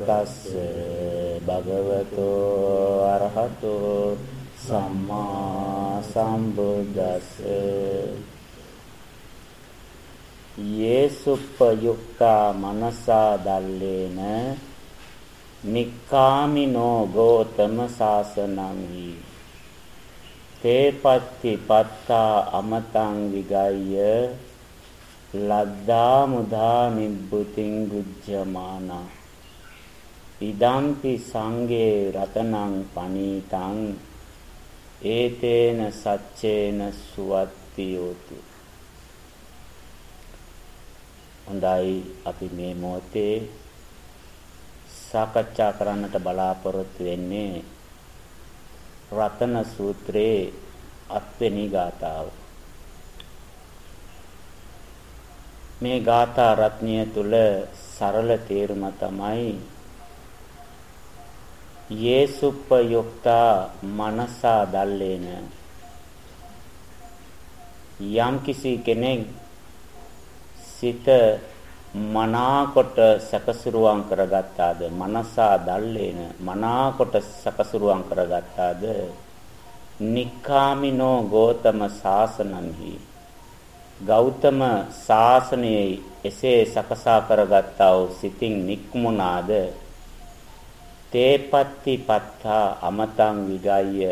තස්ස භගවතෝ අරහතෝ සම්මා සම්බුද්දස්ස. යේසුප්පයුක්තා මනසා දල්ලේන නික්කාමිනෝ ගෝතම සාසනං හි තේපත්ති පත්තා අමතං විගය්‍ය ලද්දා මුදා නිබ්බුතින් ගුජ්ජමානා ඉදම්පි සංගේ රතනං පනීතං ඒතේන සච්චේන සුවත්තියෝතු හොඳයි අපි මේ මොහොතේ සාකච්ඡා කරන්නට බලාපොරොත්තු වෙන්නේ රතන සූත්‍රයේ අත්වෙනි ගාථාව. මේ ගාථා රත්නය තුල සරල තේරුම තමයි යේසුප්පයුක්තා මනසා දල්ලේන. යම් කිසි කෙනෙක් සිත මනාකොට සකසුරුවම් කරගත්තාද මනසා දල්ලේන මනාකොට සකසුරුවම් කරගත්තාද? නික්කාමිනෝ ගෝතම සාසනන්හි. ගෞතම ශාසනයේ එසේ සකසා කරගත්තා වූ සිතින් නික්මුණාද? තේපත්ති පත්තා අමතං විගය්‍ය.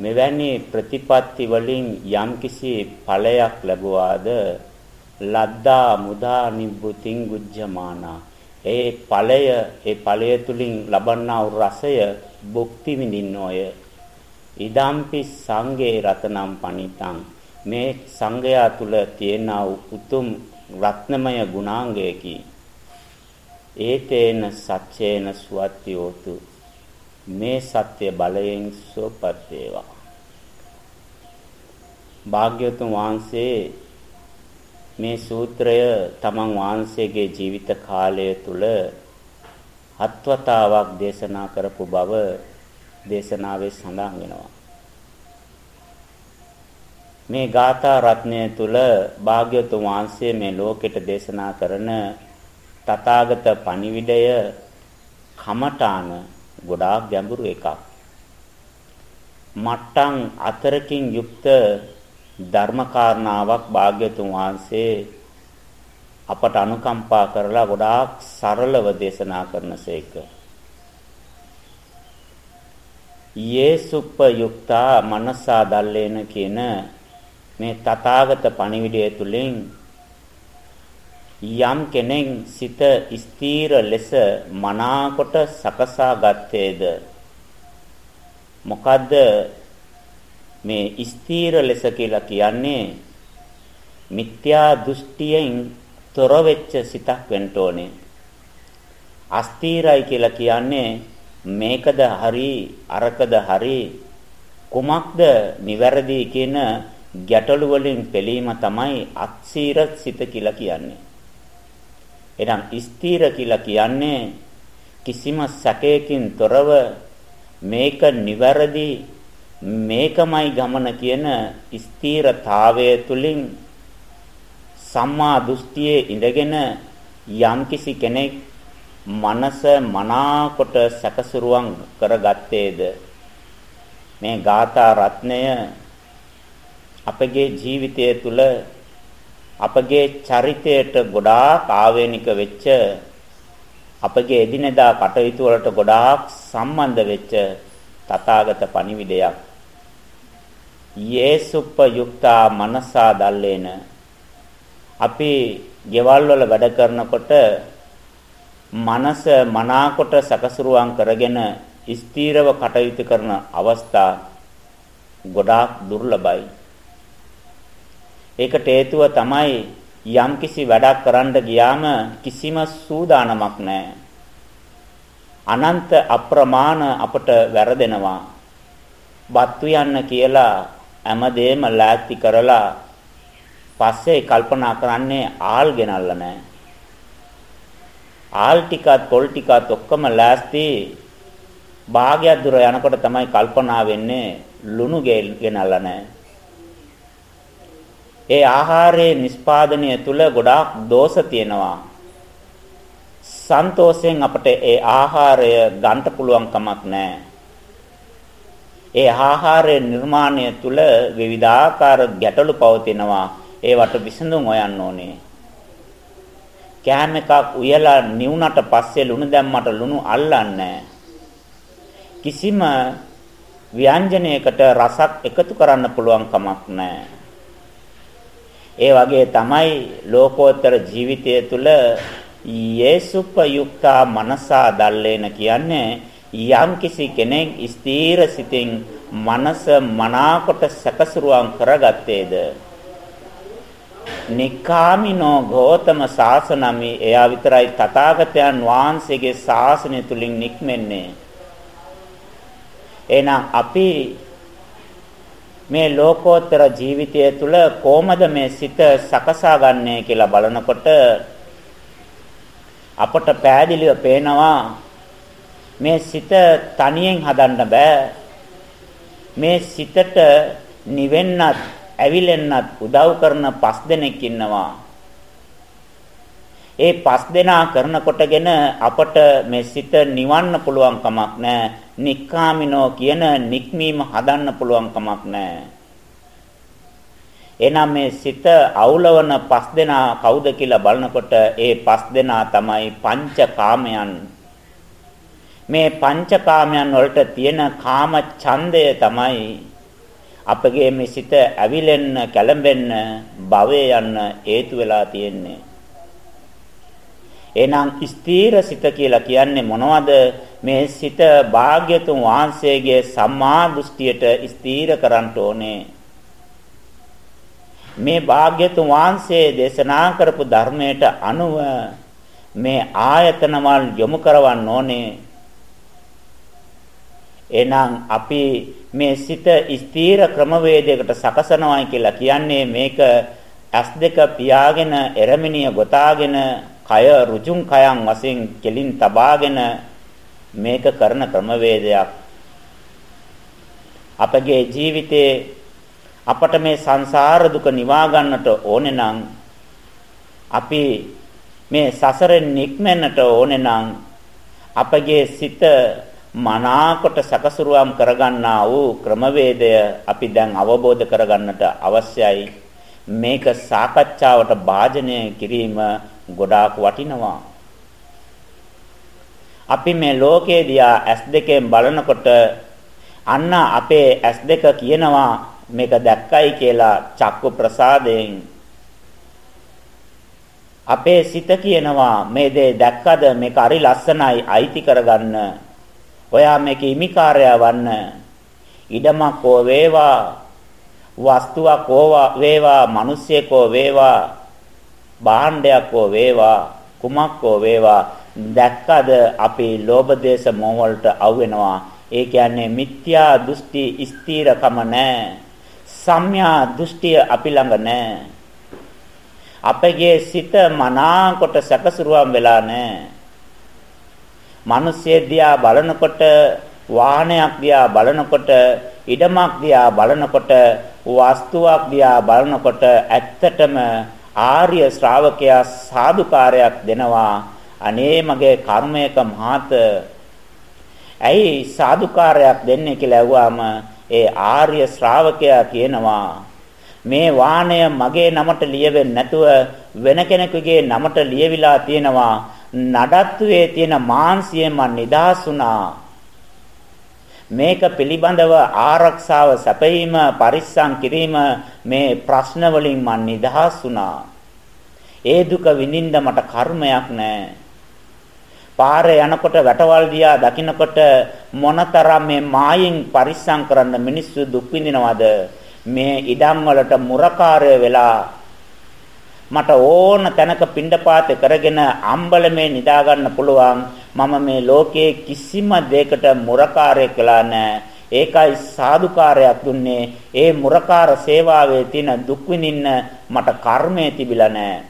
මෙවැනි ප්‍රතිපත්ති වලින් යම්කිසි ඵලයක් ලැබුවාද? ලද්දා මුදා නිබ්බුතින් ගුජ්ජමානා. ඒ ඵලය ඒ ඵලය තුලින් ලබන්නා වූ රසය භුක්ති විඳින්නෝය. ඉදම්පි සංගේ රතනම් පනිතං. මේ සංගයා තුල තියෙන උතුම් රත්නමය ගුණාංගයකි. ඒතේන සච්චේන සුවත්තියෝතු මේ සත්‍ය බලයෙන් සුවපත් වේවා. භාග්‍යවතුන් වහන්සේ මේ සූත්‍රය තමන් වහන්සේගේ ජීවිත කාලය තුල හත්වතාවක් දේශනා කරපු බව දේශනාවේ සඳහන් වෙනවා. මේ ගාථා රත්නය තුල භාග්‍යවතුන් වහන්සේ මේ ලෝකෙට දේශනා කරන තථාගත පණිවිඩය කමඨාන ගොඩාක් ගැඹුරු එකක්. මට්ටම් අතරකින් යුක්ත ධර්මකාරණාවක් භාග්‍යවතුන් වහන්සේ අපට අනුකම්පා කරලා ගොඩාක් සරලව දේශනා කරනසේක. යේසුප්ප යුක්තා මනසා දල්ලේන කියන මේ තථාගත පණිවිඩය තුලින් යම් කෙනෙක් සිත ස්ථීර ලෙස මනාකොට සකසා ගත්තේද? මොකද්ද මේ ස්ථීර ලෙස කියලා කියන්නේ? මිත්‍යා දෘෂ්ටියෙන් තොර වෙච්ච සිතක් වෙන්න ඕනේ. අස්ථීරයි කියලා කියන්නේ මේකද හරි අරකද හරි කුමක්ද නිවැරදි කියන ගැටලු වලින් පෙළීම තමයි අත්සීර සිත කියලා කියන්නේ. එනම් ස්ථීර කියලා කියන්නේ කිසිම සැකයකින් තොරව මේක නිවැරදි මේකමයි ගමන කියන ස්ථීරතාවය තුලින් සම්මා දෘෂ්ටියේ ඉඳගෙන යම්කිසි කෙනෙක් මනස මනාකොට සැකසුරුවම් කරගත්තේද? මේ ගාථා රත්නය අපගේ ජීවිතය තුළ අපගේ චරිතයට ගොඩාක් ආවේනික වෙච්ච අපගේ එදිනෙදා කටයුතු වලට ගොඩාක් සම්බන්ධ වෙච්ච තථාගත පණිවිඩයක්. යේසුප්ප යුක්තා මනසා දල්ලේන. අපි ගෙවල් වල වැඩ කරනකොට මනස මනාකොට සකසුරුවම් කරගෙන ස්ථීරව කටයුතු කරන අවස්ථා ගොඩාක් දුර්ලභයි. ඒකට හේතුව තමයි යම්කිසි වැඩක් කරන්න ගියාම කිසිම සූදානමක් නැහැ. අනන්ත අප්‍රමාණ අපට වැරදෙනවා. බත්තු යන්න කියලා හැමදේම ලෑස්ති කරලා පස්සේ කල්පනා කරන්නේ ආල් ගෙනල්ලා නැහැ. ආල් ටිකත් පොල් ටිකත් ඔක්කොම ලෑස්ති භාගයක් දුර යනකොට තමයි කල්පනා වෙන්නේ ලුණු ගෙනල්ලා නැහැ. ඒ ආහාරයේ නිස්පාදනය තුල ගොඩාක් දෝෂ තියෙනවා. සන්තෝෂයෙන් අපට ඒ ආහාරය ගන්න පුළුවන් කමක් නැහැ. ඒ ආහාරය නිර්මාණය තුල විවිධාකාර ගැටලු පවතිනවා. ඒවට විසඳුම් හොයන්න ඕනේ. කෑම එකක් උයලා නිවුනට පස්සේ ලුණු දැම්මට ලුණු අල්ලන්නේ කිසිම ව්‍යංජනයකට රසක් එකතු කරන්න පුළුවන් කමක් නැහැ. ඒ වගේ තමයි ලෝකෝත්තර ජීවිතය තුළ යේසුප්පයුක්තා මනසා දල්ලේන කියන්නේ යම්කිසි කෙනෙක් ස්ථීර සිතින් මනස මනාකොට සැකසුරුවම් කරගත්තේද? නිකාමිනෝ ගෞතම සාසනමි. එයා විතරයි තථාගතයන් වහන්සේගේ ශාසනය තුලින් නික්මෙන්නේ. එහෙනම් අපි මේ ලෝකෝත්තර ජීවිතය තුළ කොහොමද මේ සිත සකසා ගන්නේ කියලා බලනකොට අපට පෑදිලිව පේනවා මේ සිත තනියෙන් හදන්න බෑ. මේ සිතට නිවෙන්නත් ඇවිලෙන්නත් උදව් කරන පස් දෙනෙක් ඉන්නවා. ඒ පස් දෙනා කරනකොටගෙන අපට මේ සිත නිවන්න පුළුවන් කමක් නැහැ. නික්කාමිනෝ කියන නික්මීම හදන්න පුළුවන් කමක් නැහැ. එනම් මේ සිත අවුලවන පස් දෙනා කවුද කියලා බලනකොට ඒ පස් දෙනා තමයි පංචකාමයන්. මේ පංචකාමයන් වලට තියෙන කාම ඡන්දය තමයි අපගේ මේ සිත ඇවිලෙන්න කැළඹෙන්න භවය යන්න හේතු වෙලා තියෙන්නේ. එහෙනම් ස්ථීර සිත කියලා කියන්නේ මොනවද? මේ සිත භාග්‍යතුන් වහන්සේගේ සම්මා දෘෂ්ටියට ස්ථීර කරන්න ඕනේ. මේ භාග්‍යතුන් වහන්සේ දේශනා කරපු ධර්මයට අනුව මේ ආයතනවල් යොමු කරවන්න ඕනේ. එහෙනම් අපි මේ සිත ස්ථීර ක්‍රමවේදයකට සකසනවායි කියලා කියන්නේ මේක ඇස් දෙක පියාගෙන එරමිනිය ගොතාගෙන කය රුජුම් කයන් වශයෙන් කෙලින් තබාගෙන මේක කරන ක්‍රමවේදයක්. අපගේ ජීවිතේ අපට මේ සංසාර දුක නිවා ගන්නට ඕනේ නම් අපි මේ සසරෙන් නික්මෙන්නට ඕනේ නම් අපගේ සිත මනාකොට සකසුරුවම් කරගන්නා වූ ක්‍රමවේදය අපි දැන් අවබෝධ කරගන්නට අවශ්‍යයි. මේක සාකච්ඡාවට භාජනය කිරීම ගොඩාක් වටිනවා. අපි මේ ලෝකේ දිහා S2කින් බලනකොට අන්න අපේ S2 කියනවා මේක දැක්කයි කියලා චක්කු ප්‍රසාදයෙන්. අපේ සිත කියනවා මේ දේ දැක්කද මේක හරි ලස්සනයි අයිති කරගන්න. ඔයා මේක ඉමිකාරය වන්න. ඉඩමක් හෝ වේවා වස්තුවක් හෝ වේවා මිනිස්සෙකෝ වේවා භාණ්ඩයක් හෝ වේවා කුමක් හෝ වේවා දැක්කද අපි ලෝභ දේශ මොහ වලට අවු වෙනවා ඒ කියන්නේ මිත්‍යා දෘෂ්ටි ස්ථීරකම නැහැ. සම්‍යා දෘෂ්ටිය අපි ළඟ නැහැ. අපගේ සිත මනාකොට සැකසුරුවම් වෙලා නැහැ. මිනිස්සෙ දිහා බලනකොට වාහනයක් දිහා බලනකොට ඉඩමක් දිහා බලනකොට වස්තුවක් දිහා බලනකොට ඇත්තටම ආර්ය ශ්‍රාවකයා සාදුකාරයක් දෙනවා. අනේ මගේ කර්මයක මහත. ඇයි සාදුකාරයක් දෙන්නේ කියලා ඇහුවාම ඒ ආර්ය ශ්‍රාවකයා කියනවා මේ වාණය මගේ නමට ලියවෙන්නේ නැතුව වෙන කෙනෙකුගේ නමට ලියවිලා තියෙනවා. නඩත්තුවේ තියෙන මාන්සියෙන් මන් නිදහස් වුණා. මේක පිළිබඳව ආරක්ෂාව සැපයීම පරිස්සම් කිරීම මේ ප්‍රශ්න වලින් මන් නිදහස් වුණා. ඒ දුක විඳින්න මට කර්මයක් නැහැ. පාරේ යනකොට වැටවල් දිහා දකින්නකොට මොනතරම් මේ මායින් පරිස්සම් කරන්න මිනිස්සු දුක් විඳිනවද? මේ ඉඩම් වලට මුරකාරය වෙලා මට ඕන තැනක පිණ්ඩපාත කරගෙන අම්බලමේ නිදා ගන්න පුළුවන් මම මේ ලෝකයේ කිසිම දෙයකට මුරකාරය කළා නැහැ. ඒකයි සාදුකාරයක් දුන්නේ. ඒ මුරකාර සේවාවේ තියෙන දුක් විඳින්න මට කර්මය තිබිලා නැහැ.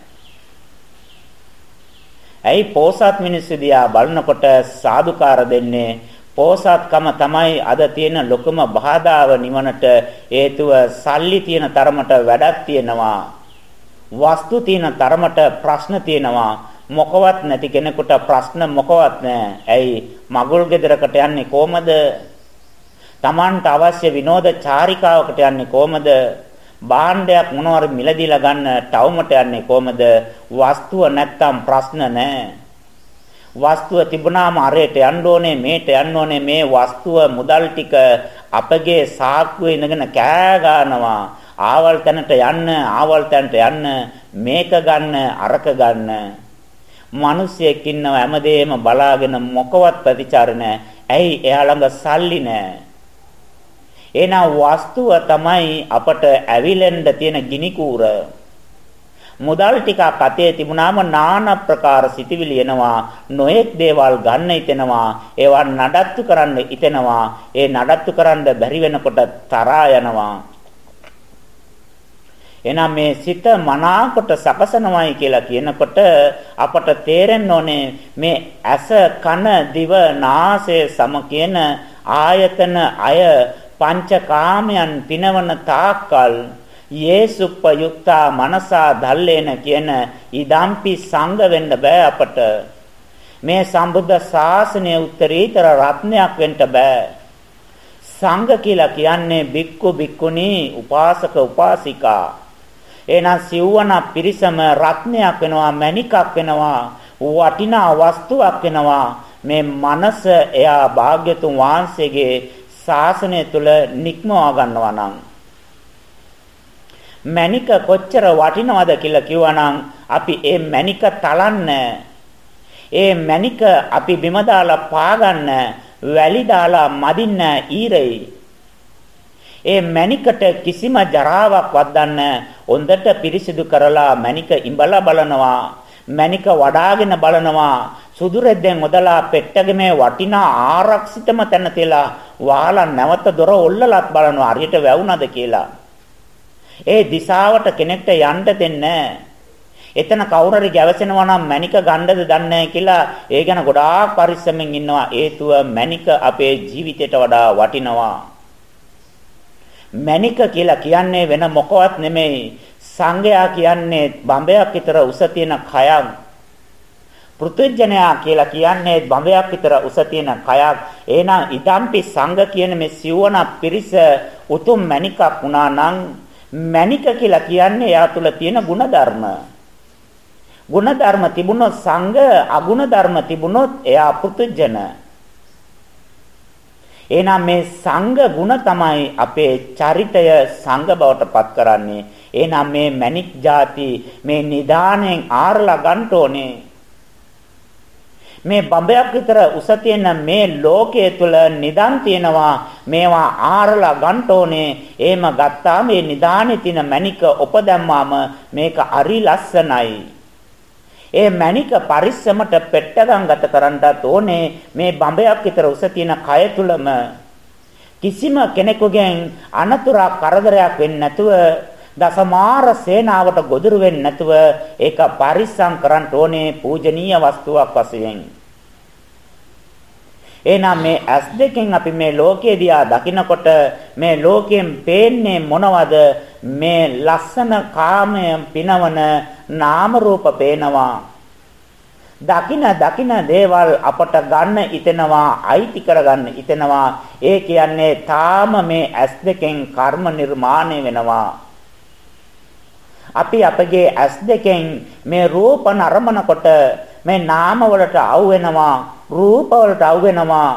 ඇයි පෝසත් මිනිස්සු දිහා බලනකොට සාදුකාර දෙන්නේ? පෝසත්කම තමයි අද තියෙන ලොකුම බාධාව නිවනට. හේතුව සල්ලි තියෙන තරමට වැඩක් තියෙනවා. වස්තු තියෙන තරමට ප්‍රශ්න තියෙනවා. මොකවත් නැති කෙනෙකුට ප්‍රශ්න මොකවත් නැහැ. ඇයි මගුල් ගෙදරකට යන්නේ කොහමද? Tamanට අවශ්‍ය විනෝද චාරිකාවකට යන්නේ කොහමද? භාණ්ඩයක් මොනවාරි මිලදීලා ගන්න ටවුමට යන්නේ කොහමද? වස්තුව නැත්තම් ප්‍රශ්න නැහැ. වස්තුව තිබුණාම අරයට යන්න ඕනේ මේට යන්න ඕනේ මේ වස්තුව මුදල් ටික අපගේ සාක්කුවේ ඉඳගෙන කෑ ගන්නවා ආවල් තැනට යන්න ආවල් තැනට යන්න මේක ගන්න අරක ගන්න මිනිස්සෙක් ඉන්නව හැමදේම බලාගෙන මොකවත් ප්‍රතිචාර නැහැ. ඇයි? එයා ළඟ සල්ලි නැහැ. එහෙනම් වස්තුව තමයි අපට ඇවිලෙන්න තියෙන ගිනි කූර. මුදල් ටිකක් අතේ තිබුණාම নানা ප්‍රකාර සිතිවිලි එනවා. නොඑක් දේවල් ගන්න හිතෙනවා. ඒවා නඩත්තු කරන්න හිතෙනවා. ඒ නඩත්තු කරන්න බැරි වෙනකොට තරහා යනවා. එහෙනම් මේ සිත මනාකොට සකසනවයි කියලා කියනකොට අපට තේරෙන්න ඕනේ මේ ඇස කන දිව නාසය සම කියන ආයතන අය පංචකාමයන් පිනවන තාක්කල් යේසුප්පයුක්තා මනසා ධල්ලේන කියන ඉදම්පි සංඝ වෙන්න බෑ අපට. මේ සම්බුද්ධ ශාසනය උත්තරීතර රත්නයක් වෙන්න බෑ. සංඝ කියලා කියන්නේ බික්කු බික්කුණී උපාසක උපාසිකා. එහෙනම් සිව්වන පිරිසම රත්නයක් වෙනවා මණිකක් වෙනවා වටිනා වස්තුවක් වෙනවා. මේ මනස එයා භාග්‍යතුන් වහන්සේගේ ශාසනය තුල නික්මවා ගන්නවා නම්. මණික කොච්චර වටිනවද කියලා කිව්වනම් අපි ඒ මණික තලන්න ඒ මණික අපි බිම දාලා පාගන්න වැලි දාලා මදින්න ඊරෙයි. ඒ මණිකට කිසිම ජරාවක් වද්දන්න හොඳට පිරිසිදු කරලා මණික ඉඹලා බලනවා මණික වඩාගෙන බලනවා. සුදු රෙද්දෙන් ඔදලා පෙට්ටගේ වටිනා ආරක්ෂිතම තැන තියලා වහලා නැවත දොර ඔල්ලලත් බලනවා හරියට වැවුනද කියලා. ඒ දිශාවට කෙනෙක්ට යන්න දෙන්නේ එතන කවුරු හරි ගැවසෙනවා නම් මණික ගන්නද දන්නේ කියලා ඒ ගැන ගොඩාක් පරිස්සමෙන් ඉන්නවා. හේතුව මණික අපේ ජීවිතයට වඩා වටිනවා. මණික කියලා කියන්නේ වෙන මොකවත් නෙමෙයි. සංගයා කියන්නේ බඹයක් විතර උස තියෙන කයක්. පෘථුජනයා කියලා කියන්නේ බඹයක් විතර උස තියෙන කයක්. එහෙනම් ඉදම්පි සංඝ කියන මේ සිවණ පිරිස උතුම් මණිකක් වුණා නම් මණික කියලා කියන්නේ යා තුල තියෙන ಗುಣධර්ම. ಗುಣධර්ම තිබුණොත් සංඝ අගුණ ධර්ම තිබුණොත් එයා පෘථුජනයා එහෙනම් මේ සංඝ ගුණ තමයි අපේ චරිතය සංඝ බවට පත් කරන්නේ. එහෙනම් මේ මණික් ಜಾති මේ නිදාණයෙන් ආරලා ගන්න ඕනේ. මේ බඹයක් විතර උස තියෙන මේ ලෝකයේ තුල නිදන් තියෙනවා මේවා ආරලා ගන්න ඕනේ එහෙම ගත්තා මේ නිදානේ තියෙන මණික උපදැම්මාම මේක අරි ලස්සනයි ඒ මණික පරිස්සමට පෙට්ටගම් ගත කරන්නත් ඕනේ මේ බඹයක් විතර උස තියෙන කය තුලම කිසිම කෙනෙකුගෙන් අනතුරක් කරදරයක් වෙන්නේ නැතුව දසමාර සේනාවට ගොදුරු වෙන්නේ නැතුව ඒක පරිස්සම් කරන්න ඕනේ පූජනීය වස්තුවක් වශයෙන්. එහෙනම් මේ ඇස් දෙකෙන් අපි මේ ලෝකයේ දිහා දකිනකොට මේ ලෝකයෙන් පේන්නේ මොනවද? මේ ලස්සන කාමයෙන් පිනවන නාම රූප පේනවා. දකින දකින දේවල් අපට ගන්න ඉතෙනවා අයිති කරගන්න ඉතෙනවා ඒ කියන්නේ තාම මේ ඇස් දෙකෙන් කර්ම නිර්මාණය වෙනවා අපි අපගේ ඇස් දෙකෙන් මේ රූප නරඹනකොට මේ නාම වලට අවු වෙනවා රූප වලට අවු වෙනවා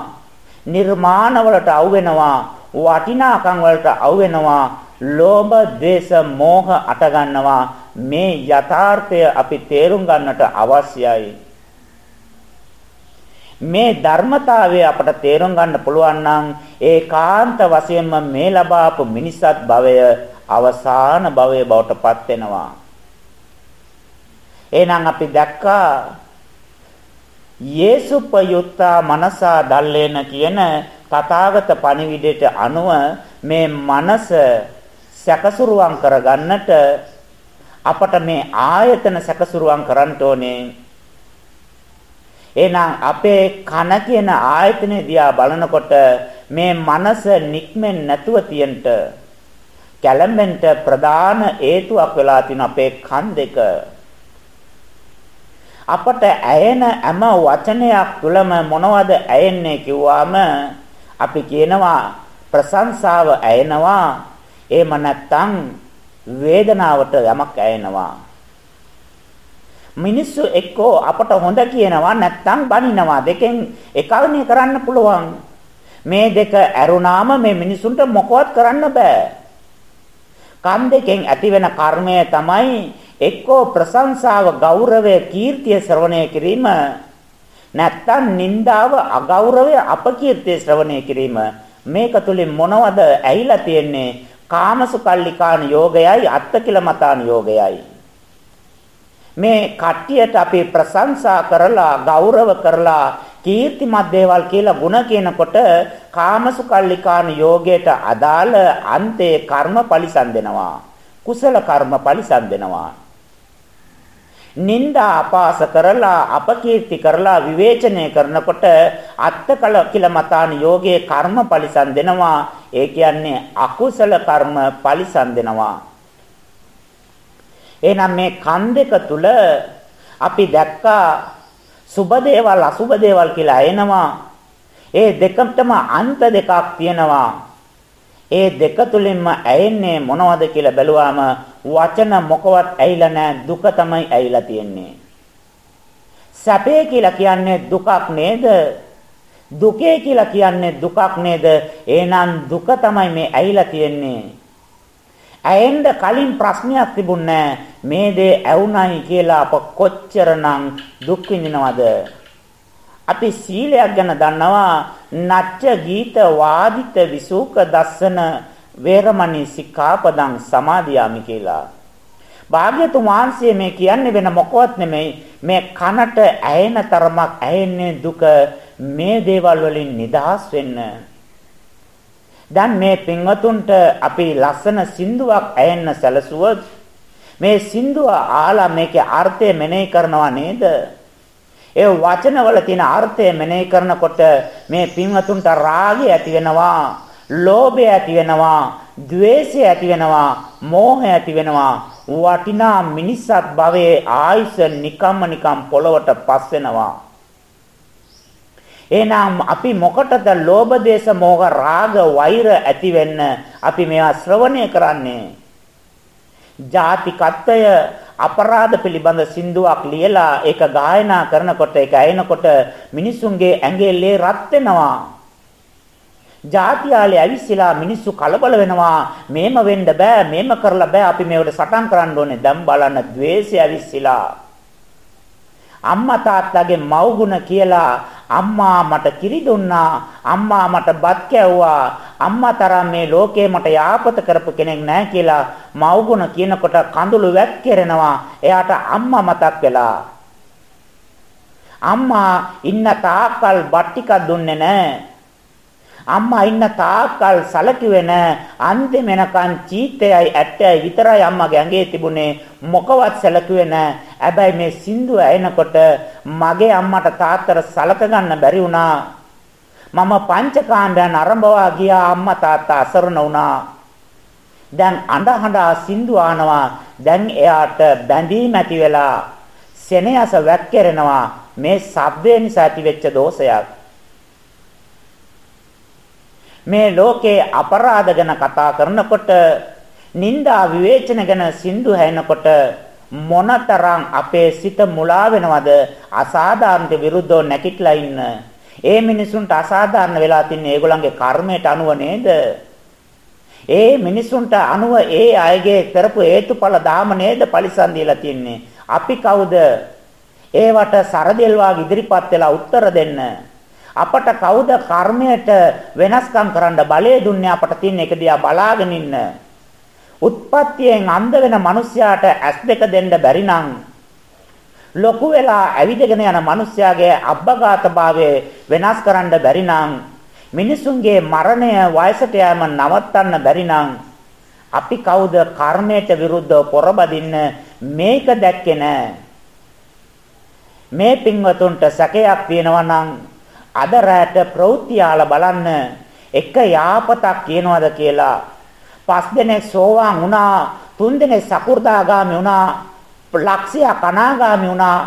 නිර්මාණ වලට අවු වෙනවා වටිනාකම් වලට අවු වෙනවා ලෝභ ද්වේෂ මෝහ අට ගන්නවා මේ යථාර්ථය අපි තේරුම් ගන්නට අවශ්‍යයි මේ ධර්මතාවය අපට තේරුම් ගන්න පුළුවන් නම් ඒකාන්ත වශයෙන්ම මේ ලබාපු මිනිසත් භවය අවසාන භවයේ බවට පත් වෙනවා. එහෙනම් අපි දැක්කා යේසුපයුත්තා මනසා දල්ලේන කියන තථාගත පණිවිඩයට අනුව මේ මනස සැකසුරුවම් කරගන්නට අපට මේ ආයතන සැකසුරුවම් කරන්න ඕනේ. එහෙනම් අපේ කන කියන ආයතනය දිහා බලනකොට මේ මනස නික්මෙන් නැතුව තියෙන්න කැළඹෙන්න ප්‍රධාන හේතුවක් වෙලා තියෙන අපේ කන් දෙක. අපට ඇයෙන හැම වචනයක් තුළම මොනවද ඇයෙන්නේ කිව්වාම අපි කියනවා ප්‍රශංසාව ඇයෙනවා. එහෙම නැත්නම් වේදනාවට යමක් ඇයෙනවා. මිනිස්සු එක්කෝ අපට හොඳ කියනවා නැත්නම් බනිනවා. දෙකෙන් එකවනේ කරන්න පුළුවන්. මේ දෙක ඇරුණාම මේ මිනිසුන්ට මොකවත් කරන්න බෑ. කන් දෙකෙන් ඇතිවෙන කර්මය තමයි එක්කෝ ප්‍රශංසාව ගෞරවය කීර්තිය ශ්‍රවණය කිරීම නැත්තම් නින්දාව අගෞරවය අපකීර්තිය ශ්‍රවණය කිරීම. මේක තුලින් මොනවද ඇහිලා තියෙන්නේ? කාමසුකල්ලිකාන යෝගයයි අත්තකිලමතාන යෝගයයි. මේ කට්ටියට අපි ප්‍රශංසා කරලා ගෞරව කරලා කීර්තිමත් දේවල් කියලා ಗುಣ කියනකොට කාමසුකල්ලිකාන යෝගයට අදාළ අන්තේ කර්ම පරිසම් දෙනවා කුසල කර්ම පරිසම් දෙනවා නිന്ദා අපාස කරලා අපකීර්ති කරලා විවේචනය කරනකොට අත්තකල කියලා මතාන යෝගයේ කර්ම පරිසම් දෙනවා. ඒ කියන්නේ අකුසල කර්ම පරිසම් දෙනවා. එහෙනම් මේ කන් දෙක තුල අපි දැක්කා සුබ දේවල් අසුබ දේවල් කියලා එනවා. ඒ දෙකටම අන්ත දෙකක් තියෙනවා. ඒ දෙක තුලින්ම ඇයෙන්නේ මොනවද කියලා බැලුවාම වචන මොකවත් ඇහිලා නැහැ දුක තමයි ඇහිලා තියෙන්නේ. සැපේ කියලා කියන්නේ දුකක් නේද? දුකේ කියලා කියන්නේ දුකක් නේද? එහෙනම් දුක තමයි මේ ඇහිලා තියෙන්නේ. ඇයෙන්න කලින් ප්‍රශ්නයක් තිබුණේ මේ දේ ඇවුණයි කියලා අප කොච්චරනම් දුක් විඳිනවද? අපි සීලයක් ගැන දන්නවා නච්ච ගීත වාදිත විසූක දස්සන වේරමණී සික්ඛාපදං සමාදියාමි කියලා. භාග්‍යතුන් වහන්සේ මේ කියන්නේ වෙන මොකවත් නෙමෙයි මේ කනට ඇයෙන තරමක් ඇයෙන්නේ දුක මේ දේවල් වලින් නිදහස් වෙන්න. දැන් මේ පින්වතුන්ට අපි ලස්සන සින්දුවක් ඇයෙන්න සැලසුවොත් මේ සින්දුව ආලා මේකේ අර්ථය මෙනෙහි කරනවා නේද? ඒ වචනවල තියෙන අර්ථය මෙනෙහි කරනකොට මේ පින්වතුන්ට රාගය ඇති වෙනවා, ලෝභය ඇති වෙනවා, ద్వේෂය ඇති වෙනවා, මෝහය ඇති වෙනවා. වටිනා මිනිස්සත් භවයේ ආයුෂ නිකම්ම නිකම් පොළවට පස් වෙනවා. එහෙනම් අපි මොකටද ලෝභ දේශ මොහ රාග වෛර ඇති වෙන්න අපි මේවා ශ්‍රවණය කරන්නේ? ජාතිකත්වය අපරාධ පිළිබඳ සින්දුවක් ලියලා ඒක ගායනා කරනකොට ඒක ඇයෙනකොට මිනිසුන්ගේ ඇඟේ ලේ රත් වෙනවා. ජාතියාලේ ඇවිස්සලා මිනිස්සු කලබල වෙනවා. මේම වෙන්න බෑ, මේම කරලා බෑ. අපි මේවට සටන් කරන්න ඕනේ. දැන් බලන්න द्वේෂය ඇවිස්සලා. අම්මා තාත්තගේ මව්ගුණ කියලා අම්මා මට කිරි දුන්නා අම්මා මට බත් කැව්වා අම්මා තරම් මේ ලෝකේ මට යාපත කරපු කෙනෙක් නැහැ කියලා මව්ගුණ කියනකොට කඳුළු වැක්කිරෙනවා එයාට අම්මා මතක් වෙලා අම්මා ඉන්න තාක්කල් බත් ටිකක් දුන්නේ නැහැ අම්මා ඉන්න තාක්කල් සැලකුවේ නැහැ. අන්තිම වෙනකන් චීතයයි ඇටයයි විතරයි අම්මගේ ඇඟේ තිබුණේ. මොකවත් සැලකුවේ නැහැ. හැබැයි මේ සින්දුව ඇහෙනකොට මගේ අම්මට තාත්තට සලක ගන්න බැරි වුණා. මම පංචකාණ්ඩයන් අරඹවා ගියා අම්මා තාත්තා අසරණ වුණා. දැන් අඬ හඬා සින්දු ආනවා. දැන් එයාට බැඳීම් ඇති වෙලා සෙනෙහස වැක්කිරෙනවා. මේ සබ්දේ නිසා ඇතිවෙච්ච දෝෂයක්. මේ ලෝකයේ අපරාධ ගැන කතා කරනකොට නිന്ദා විවේචන ගැන සින්දු හැයනකොට මොනතරම් අපේ සිත මුලා වෙනවද? අසාධාරණට විරුද්ධව නැකිట్లా ඉන්න. ඒ මිනිසුන්ට අසාධාරණ වෙලා තින්නේ ඒගොල්ලන්ගේ කර්මයට අනුව නේද? ඒ මිනිසුන්ට අනුව ඒ අයගේ කරපු හේතුඵල ධාම නේද පරිසම් දීලා තින්නේ? අපි කවුද? ඒවට සරදෙල්වා ඉදිරිපත් වෙලා උත්තර දෙන්න. අපට කවුද කර්මයට වෙනස්කම් කරන්න බලය දුන්නේ? අපට තියෙන එක දිහා බලාගෙන ඉන්න. උත්පත්තියෙන් අන්ධ වෙන මිනිසයාට ඇස් දෙක දෙන්න බැරි නම් ලොකු වෙලා ඇවිදගෙන යන මිනිසයාගේ අබ්බගාත භාවය වෙනස් කරන්න බැරි නම් මිනිසුන්ගේ මරණය වයසට යෑම නවත්තන්න බැරි නම් අපි කවුද කර්මයට විරුද්ධව පොරබදින්න? මේක දැක්කේ නෑ. මේ පින්වතුන්ට සැකයක් තියෙනවා නම් අද රැට ප්‍රවෘත්තියාල බලන්න එක යාපතක් කියනවද කියලා. පස් දෙනෙක් සෝවාන් වුණා තුන් දෙනෙක් සකු르දාගාමි වුණා ලක්ෂයක් අනාගාමි වුණා.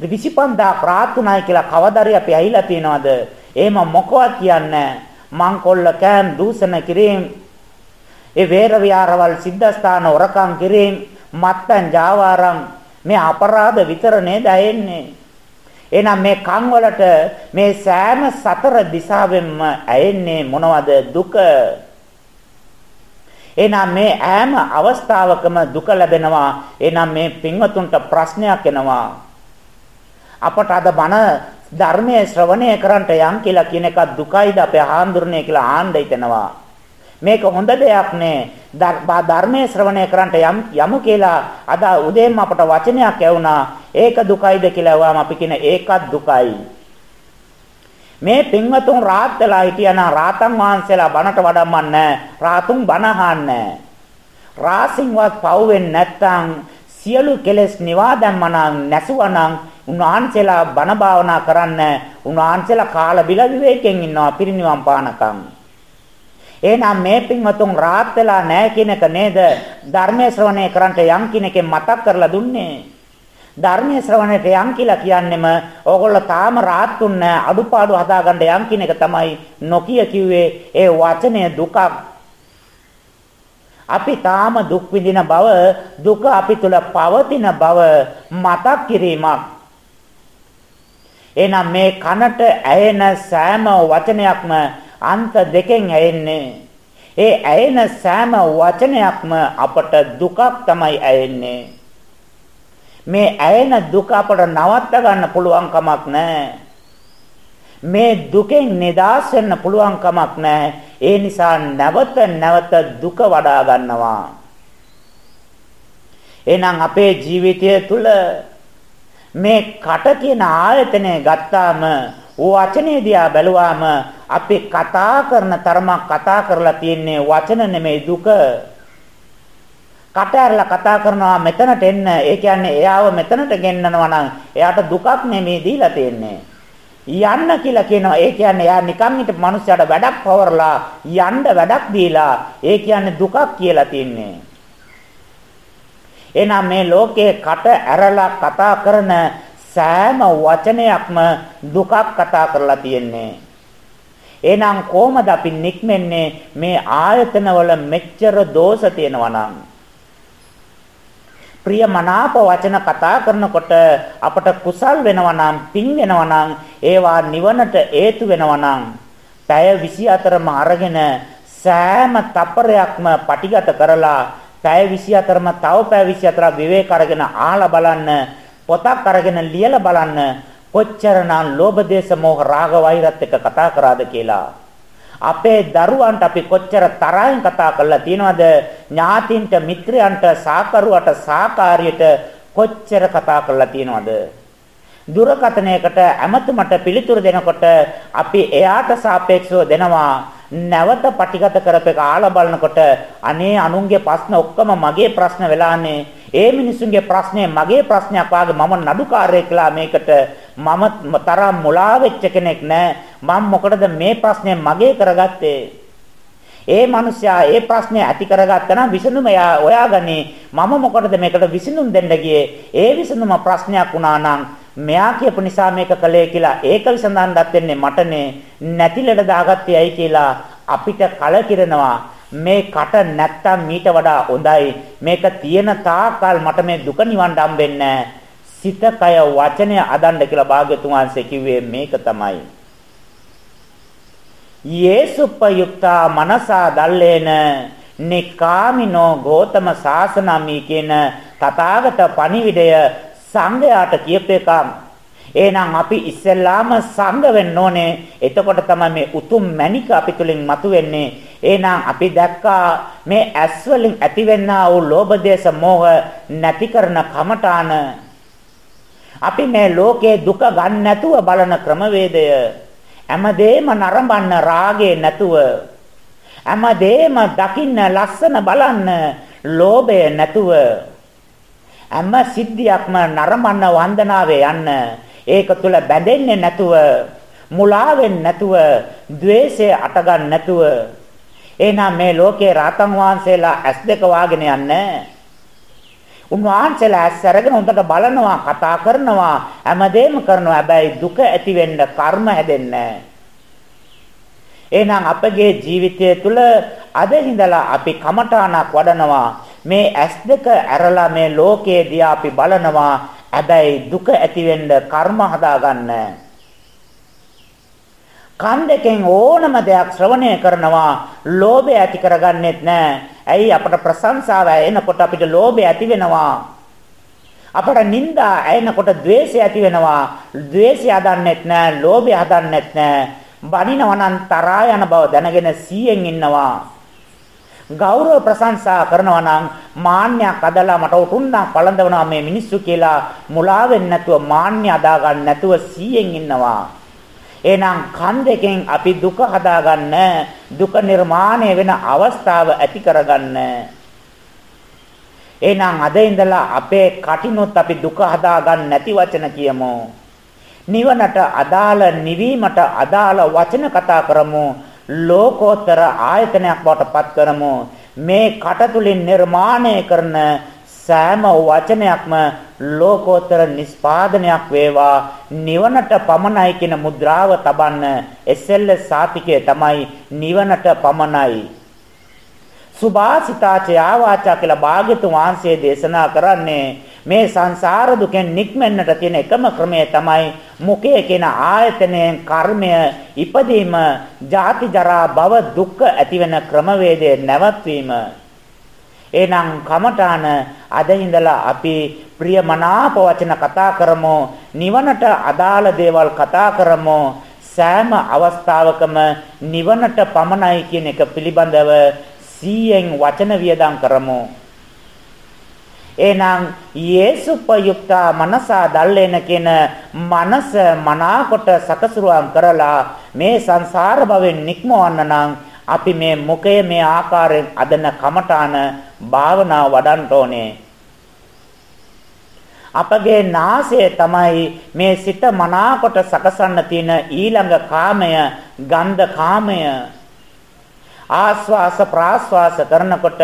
25000 රාත්තුනායි කියලා කවදාරි අපි ඇහිලා තියනවද? එහෙම මොකවත් කියන්නේ මංකොල්ල කෑම් දූෂණ කිරීම ඒ වේර විහාරවල් සිද්ධාස්ථාන වරකම් කිරීම මත්පැන් ජාවාරම් මේ අපරාධ විතර නේද ඇයෙන්නේ එහෙනම් මේ කන් වලට මේ සෑම සතර දිශාවෙන්ම ඇයෙන්නේ මොනවද? දුක. එහෙනම් මේ ඈම අවස්ථාවකම දුක ලැබෙනවා. එහෙනම් මේ පින්වතුන්ට ප්‍රශ්නයක් එනවා. අපට අද බණ ධර්මයේ ශ්‍රවණය කරන්ට යම් කියලා කියන එක දුකයිද? අපේ ආන්දරණය කියලා ආණ්ඩ හිතනවා. මේක හොඳ දෙයක් නේ. ධර්මයේ ශ්‍රවණය කරන්ට යම් යමු කියලා අද උදේම අපට වචනයක් ඇවුනා. ඒක දුකයිද කියලා ඇහුවාම අපි කියන ඒකත් දුකයි. මේ පින්වතුන් රාත් වෙලා හිටියනම් රාතන් වහන්සේලා බණට වඩම්මන්නේ රාතුන් බණ අහන්නේ රාසින්වත් පව් වෙන්නේ නැත්තම් සියලු කෙලෙස් නිවා දැම්මනම් නැසුවනම් උන්වහන්සේලා බණ භාවනා කරන්න උන්වහන්සේලා කාල බිල විවේකයෙන් ඉන්නවා පිරිනිවන් පානකම්. එහෙනම් මේ පින්වතුන් රාත් වෙලා නැහැ කියන එක නේද? ධර්මයේ ශ්‍රවණය කරන්ට යම් කෙනෙක්ගෙන් මතක් කරලා දුන්නේ. ධර්මයේ ශ්‍රවණයට යම් කියලා කියන්නෙම ඕගොල්ලෝ තාම රාත්තුන් නැහැ අඩුපාඩු හදාගන්න යම් කෙනෙක් තමයි නොකිය කිව්වේ. ඒ වචනය දුකක්. අපි තාම දුක් විඳින බව දුක අපි තුල පවතින බව මතක් කිරීමක්. එහෙනම් මේ කනට ඇයෙන සෑම වචනයක්ම අන්ත දෙකෙන් ඇයෙන්නේ. ඒ ඇයෙන සෑම වචනයක්ම අපට දුකක් තමයි ඇයෙන්නේ. මේ ඇයෙන දුක අපට නවත්ත ගන්න පුළුවන් කමක් නැහැ. මේ දුකෙන් නිදහස් වෙන්න පුළුවන් කමක් නැහැ. ඒ නිසා නැවත නැවත දුක වඩා ගන්නවා. එහෙනම් අපේ ජීවිතය තුළ මේ කට කියන ආයතනය ගත්තාම වචනේ දිහා බැලුවාම අපි කතා කරන තරමක් කතා කරලා තියෙන්නේ වචන නෙමෙයි දුක. කට ඇරලා කතා කරනවා මෙතනට එන්න. ඒ කියන්නේ එයාව මෙතනට ගෙන්නනවා නම් එයාට දුකක් නෙමෙයි දීලා තියෙන්නේ. යන්න කියලා කියනවා. ඒ කියන්නේ එයා නිකන් හිට මිනිස්සයාට වැඩක් පවරලා යන්න වැඩක් දීලා ඒ කියන්නේ දුකක් කියලා තියන්නේ. එහෙනම් මේ ලෝකයේ කට ඇරලා කතා කරන සෑම වචනයක්ම දුකක් කතා කරලා තියෙන්නේ. එහෙනම් කොහොමද අපි නික්මෙන්නේ මේ ආයතනවල මෙච්චර දෝෂ තියෙනවා නම්? ප්‍රියමනාප වචන කතා කරනකොට අපට කුසල් වෙනවා නම් පින් වෙනවා නම් ඒවා නිවනට හේතු වෙනවා නම් පැය 24ම අරගෙන සෑම තප්පරයක්ම පටිගත කරලා පැය 24ම තව පැය 24ක් විවේක අරගෙන ආලා බලන්න පොතක් අරගෙන ලියලා බලන්න කොච්චරනම් ලෝභ දේශ මොහ රාග වෛරත් එක්ක කතා කරාද කියලා. අපේ දරුවන්ට අපි කොච්චර තරහින් කතා කරලා තියෙනවද? ඥාතින්ට මිත්‍රයන්ට සාකරුවට සාකාරියට කොච්චර කතා කරලා තියෙනවද? දුරකථනයකට ඇමතුමට පිළිතුරු දෙනකොට අපි එයාට සාපේක්ෂව දෙනවා. නැවත පටිගත කරපේක ආලා බලනකොට අනේ අනුන්ගේ ප්‍රශ්න ඔක්කොම මගේ ප්‍රශ්න වෙලානේ. ඒ මිනිසුන්ගේ ප්‍රශ්නේ මගේ ප්‍රශ්නයක් වාගේ මම නඩුකාරයෙක් කියලා මේකට මම තරම් මුලා වෙච්ච කෙනෙක් නෑ. මම මොකටද මේ ප්‍රශ්නේ මගේ කරගත්තේ? ඒ මිනිසයා ඒ ප්‍රශ්නේ ඇති කරගත්තා නම් විසඳුම එයා ඔයාගන්නේ මම මොකටද මේකට විසඳුම් දෙන්න ගියේ? ඒ විසඳුම ප්‍රශ්නයක් වුණා නම් මෙයා කියපු නිසා මේක කළේ කියලා ඒක විසඳන්නත් වෙන්නේ මටනේ. නැතිලට දාගත්තේ ඇයි කියලා අපිට කලකිරෙනවා. මේ කට නැත්තම් මීට වඩා හොඳයි. මේක තියෙන තාකල් මට මේ දුක නිවන්න හම්බෙන්නේ සිත කය වචනය අදන්න කියලා භාග්‍යතුන් වහන්සේ කිව්වේ මේක තමයි. යේසුප්පයුක්තා මනසා දල්ලේන නිකාමිනෝ ගෝතම සාසනමි කියන තථාගත පණිවිඩය සංඝයාට කියපේක එහෙනම් අපි ඉස්සෙල්ලාම සංඝ වෙන්න ඕනේ. එතකොට තමයි මේ උතුම් මණික අපි තුලින් මතුවෙන්නේ. එහෙනම් අපි දැක්කා මේ ඇස් වලින් ඇතිවෙනා වූ ලෝභ දේශ මොහ නැති කරන කමඨාන. අපි මේ ලෝකේ දුක ගන්න නැතුව බලන ක්‍රමවේදය. හැමදේම නරඹන්න රාගේ නැතුව. හැමදේම දකින්න ලස්සන බලන්න ලෝභය නැතුව. හැම සිද්ධියක්ම නරඹන්න වන්දනාවේ යන්න ඒක තුල බැඳෙන්නේ නැතුව මුලා වෙන්නේ නැතුව द्वේෂය අටගන්න නැතුව එහෙනම් මේ ලෝකේ රාතන් වහන්සේලා ඇස් දෙක වාගෙන යන්නේ උන්වහන්සේලා ඇස් අරගෙන හොඳට බලනවා, කතා කරනවා, හැමදේම කරනවා. හැබැයි දුක ඇති වෙන්න කර්ම හැදෙන්නේ එහෙනම් අපගේ ජීවිතය තුළ අද ඉඳලා අපි කමඨාණක් වඩනවා. මේ ඇස් දෙක ඇරලා මේ ලෝකයේ දිහා අපි බලනවා. හැබැයි දුක ඇති වෙන්න කර්ම හදාගන්න. කන් දෙකෙන් ඕනම දෙයක් ශ්‍රවණය කරනවා ලෝභය ඇති කරගන්නෙත් නැහැ. ඇයි අපට ප්‍රශංසාව එනකොට අපිට ලෝභය ඇති වෙනවා. අපට නිന്ദා ඇයෙනකොට ද්වේෂය ඇති වෙනවා. ද්වේෂය හදන්නෙත් නැහැ, ලෝභය හදන්නෙත් නැහැ. බනිනව නම් තරහා යන බව දැනගෙන සීයෙන් ඉන්නවා. ගෞරව ප්‍රශංසා කරනවා නම් මාන්නයක් අදලා මට උතුම්නා පළඳවනවා මේ මිනිස්සු කියලා මුලා වෙන්නේ නැතුව මාන්නය අදා ගන්න නැතුව සීයෙන් ඉන්නවා. එහෙනම් කන් දෙකෙන් අපි දුක හදාගන්න දුක නිර්මාණය වෙන අවස්ථාව ඇති කරගන්න. එහෙනම් අද ඉඳලා අපේ කටිනොත් අපි දුක හදාගන්න නැති වචන කියමු. නිවනට අදාළ නිවීමට අදාළ වචන කතා කරමු. ලෝකෝත්තර ආයතනයක් බවට පත් කරමු. මේ කට තුලින් නිර්මාණය කරන සෑම වචනයක්ම ලෝකෝත්තර නිස්පාදනයක් වේවා. නිවනට පමණයි කියන මුද්‍රාව තබන්න එසෙල්ල සාතිකය තමයි නිවනට පමණයි. සුභාසිතාච ආවාචා කියලා භාග්‍යතුන් වහන්සේ දේශනා කරන්නේ මේ සංසාර දුකෙන් නික්මෙන්නට තියෙන එකම ක්‍රමය තමයි මුඛය කියන ආයතනයෙන් කර්මය ඉපදීම ජාති ජරා භව දුක්ඛ ඇතිවෙන ක්‍රමවේදය නැවත්වීම. එහෙනම් කමඨාන අද ඉඳලා අපි ප්‍රියමනාප වචන කතා කරමු නිවනට අදාළ දේවල් කතා කරමු සෑම අවස්ථාවකම නිවනට පමණයි කියන එක පිළිබඳව 100න් වචන වියදම් කරමු. එහෙනම් යේසුපයුක්තා මනසා දල්ලේන කියන මනස මනාකොට සකසුරුවම් කරලා මේ සංසාර භවෙන් නික්මවන්න නම් අපි මේ මුඛය මේ ආකාරයෙන් අදන කමඨාන භාවනා වඩන්න ඕනේ. අපගේ නාසය තමයි මේ සිත මනාකොට සකසන්න තියෙන ඊළඟ කාමය, ගන්ධ කාමය. ආස්වාස ප්‍රාස්වාස කරනකොට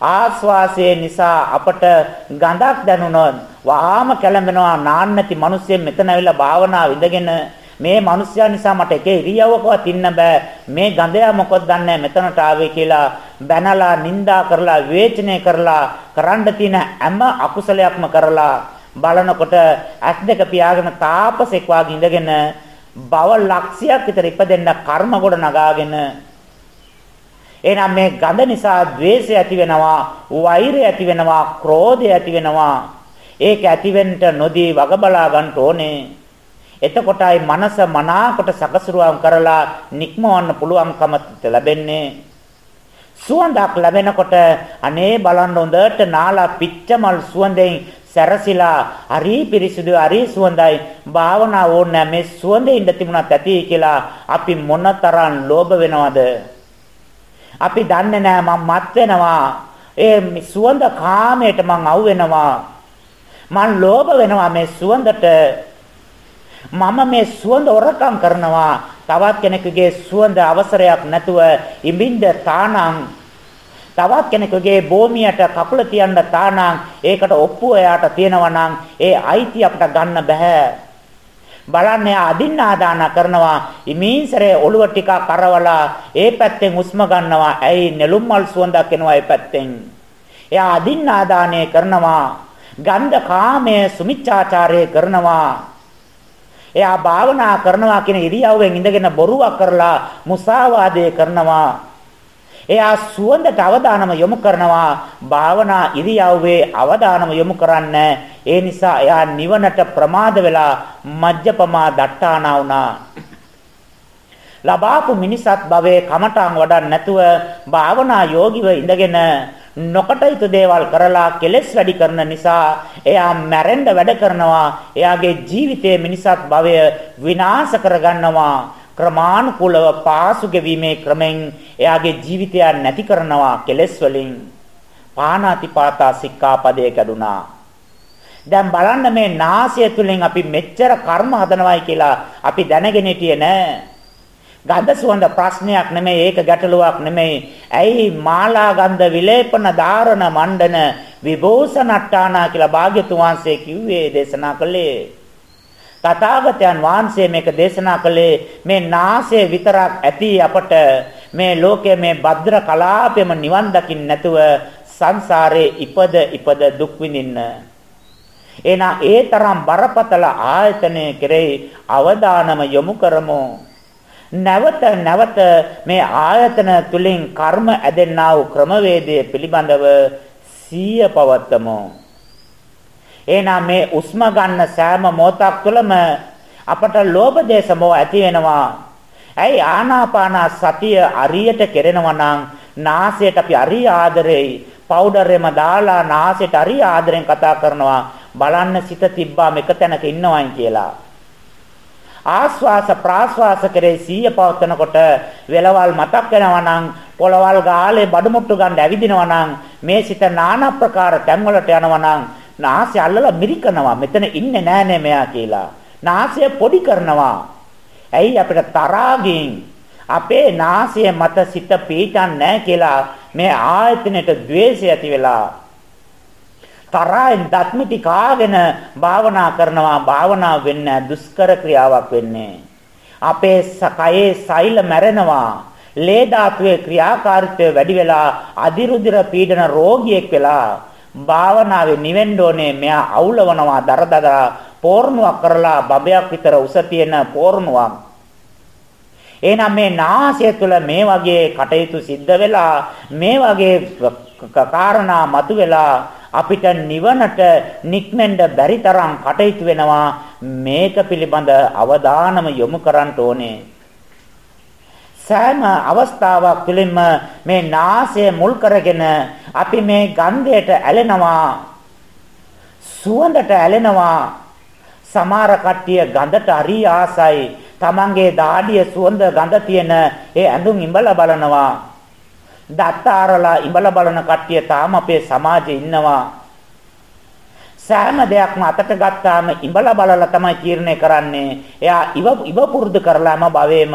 ආස්වාසයේ නිසා අපට ගඳක් දැනුණොත් වහාම කැළඹෙනවා නාන්නති මිනිස්සෙන් මෙතන ඇවිල්ලා භාවනාව ඉඳගෙන මේ මිනිස්යා නිසා මට එක ඉරියව්වකවත් ඉන්න බෑ. මේ ගඳයා මොකද දන්නේ මෙතනට ආවේ කියලා බැනලා නිඳා කරලා විවේචනය කරලා කරන්න තියෙන හැම අකුසලයක්ම කරලා බලනකොට ඇස් දෙක පියාගෙන තාපසෙක් වාගේ ඉඳගෙන බව ලක්ෂයක් විතර ඉපදෙන්න කර්ම ගොඩ නගාගෙන එහෙනම් මේ ගඳ නිසා द्वේෂය ඇති වෙනවා, වෛරය ඇති වෙනවා, ක්‍රෝධය ඇති වෙනවා. ඒක ඇතිවෙන්න නොදී වග බලා ගන්න ඕනේ. එතකොටයි මනස මනාකොට සකසුරුවම් කරලා නික්මවන්න පුළුවන්කම ලැබෙන්නේ. සුවඳක් ලැබෙනකොට අනේ බලන්න හොඳට නාලා පිච්චමල් සුවඳෙන් සැරසිලා හරි පිරිසිදු හරි සුවඳයි භාවනාව ඕනේ මේ සුවඳේ ඉඳ තිබුණත් ඇති කියලා අපි මොනතරම් ලෝභ වෙනවද අපි දන්නේ නැහැ මම මත් වෙනවා. ඒ සුවඳ කාමයට මං අවු වෙනවා. මං ලෝභ වෙනවා මේ සුවඳට. මම මේ සුවඳ ඔරකම් කරනවා. තවත් කෙනෙකුගේ සුවඳ අවසරයක් නැතුව ඉඹින්ද තානං තවත් කෙනෙකුගේ භූමියට කකුල තියන්න තානං ඒකට ඔප්පුව එයාට තියෙනවා නම් ඒ අයිති අපට ගන්න බෑ බලන්න එයා අදින්නාදාන කරනවා. ඉමීන්සරේ ඔළුව ටික කරවලා ඒ පැත්තෙන් හුස්ම ගන්නවා. ඇයි නෙළුම් මල් සුවඳක් එනවා ඒ පැත්තෙන්? එයා අදින්නාදානය කරනවා. ගන්ධ කාමයේ සුමිච්ඡාචාරය කරනවා. එයා භාවනා කරනවා කියන ඉරියව්වෙන් ඉඳගෙන බොරුවක් කරලා මුසාවාදය කරනවා. එයා සුවඳට අවධානම යොමු කරනවා. භාවනා ඉරියව්වේ අවධානම යොමු කරන්නේ. ඒ නිසා එයා නිවනට ප්‍රමාද වෙලා මජ්ජපමා දට්ටානා වුණා. ලබාපු මිනිසත් භවයේ කමඨාන් වඩන්න නැතුව භාවනා යෝගිව ඉඳගෙන නොකටයුතු දේවල් කරලා කෙලෙස් වැඩි කරන නිසා එයා මැරෙන්න වැඩ කරනවා. එයාගේ ජීවිතයේ මිනිසත් භවය විනාශ කරගන්නවා. ක්‍රමානුකූලව පාසු ගෙවීමේ ක්‍රමෙන් එයාගේ ජීවිතය නැති කරනවා කෙලෙස් වලින් පාණාතිපාතා සික්ඛාපදයේ කැඩුනා දැන් බලන්න මේ නාසය තුලින් අපි මෙච්චර කර්ම හදනවයි කියලා අපි දැනගෙන හිටියේ නෑ ගඳ සුවඳ ප්‍රශ්නයක් නෙමෙයි ඒක ගැටලුවක් නෙමෙයි. ඇයි මාලා ගන්ධ විලේපන ධාරණ මණ්ඩන විභූෂණට්ටානා කියලා භාග්‍යතුන් වහන්සේ කිව්වේ දේශනා කළේ. තථාගතයන් වහන්සේ මේක දේශනා කළේ මේ නාසය විතරක් ඇති අපට මේ ලෝකයේ මේ භද්‍ර කලාපෙම නිවන් දකින්න නැතුව සංසාරේ ඉපද ඉපද දුක් විඳින්න. එහෙනම් ඒ තරම් බරපතල ආයතනයේ කෙරෙහි අවධානම යොමු කරමු. නැවත නැවත මේ ආයතන තුලින් කර්ම ඇදෙන්නා වූ ක්‍රමවේදය පිළිබඳව සිය පවත්තමු. එහෙනම් මේ උස්ම ගන්න සෑම මොහොතක් තුළම අපට ලෝභ දේශ මොහ ඇති වෙනවා. ඇයි ආනාපාන සතිය අරියට කෙරෙනවා නම් නාසයට අපි අරිය ආදරෙයි පවුඩර් එම දාලා නාසයට අරිය ආදරෙන් කතා කරනවා බලන්න සිත තිබ්බාම එක තැනක ඉන්නවයි කියලා. ආස්වාස ප්‍රාස්වාස කරේ සීය පවත්නකොට වෙලවල් මතක් වෙනවා නම් පොළවල් ගාලේ බඩමුට්ටු ගන්න ඇවිදිනවා නම් මේ සිත নানা ප්‍රකාර තැන්වලට යනවා නම් නාසය අල්ලලා මිරිකනවා මෙතන ඉන්නේ නෑනේ මෙයා කියලා. නාසය පොඩි කරනවා. ඇයි අපිට තරහකින් අපේ නාසය මත සිත පීඩන්නේ නැහැ කියලා මේ ආයතනෙට द्वේෂය ඇති වෙලා තරහින් දත්මිටි කාගෙන භාවනා කරනවා භාවනා වෙන්නේ දුෂ්කර ක්‍රියාවක් වෙන්නේ අපේ සකයේ සෛල මැරෙනවා ලේ ධාතුවේ ක්‍රියාකාරීත්වය වැඩි වෙලා අදිරුධිර පීඩන රෝගියෙක් වෙලා භාවනාවේ නිවෙන්න ඕනේ. මෙයා අවුලවනවා දරදරා පෝර්ණුවක් කරලා බබයක් විතර උස තියෙන පෝර්ණුවක්. එහෙනම් මේ නාසය තුළ මේ වගේ කටයුතු සිද්ධ වෙලා මේ වගේ කාරණා මතුවෙලා අපිට නිවනට නික්මෙන්න බැරි තරම් කටයුතු වෙනවා. මේක පිළිබඳ අවධානම යොමු කරන්න ඕනේ. සෑම අවස්ථාවක් තුළින්ම මේ නාසය මුල් කරගෙන අපි මේ ගන්ධයට ඇලෙනවා සුවඳට ඇලෙනවා. සමහර කට්ටිය ගඳට හරි ආසයි. තමන්ගේ දාඩිය සුවඳ ගඳ තියෙන ඒ ඇඳුම් ඉඹලා බලනවා. දත්තාරලා ඉඹලා බලන කට්ටිය තාම අපේ සමාජයේ ඉන්නවා. සෑම දෙයක්ම අතට ගත්තාම ඉඹලා බලලා තමයි තීරණය කරන්නේ. එයා ඉව ඉව පුරුදු කරලාම භවෙම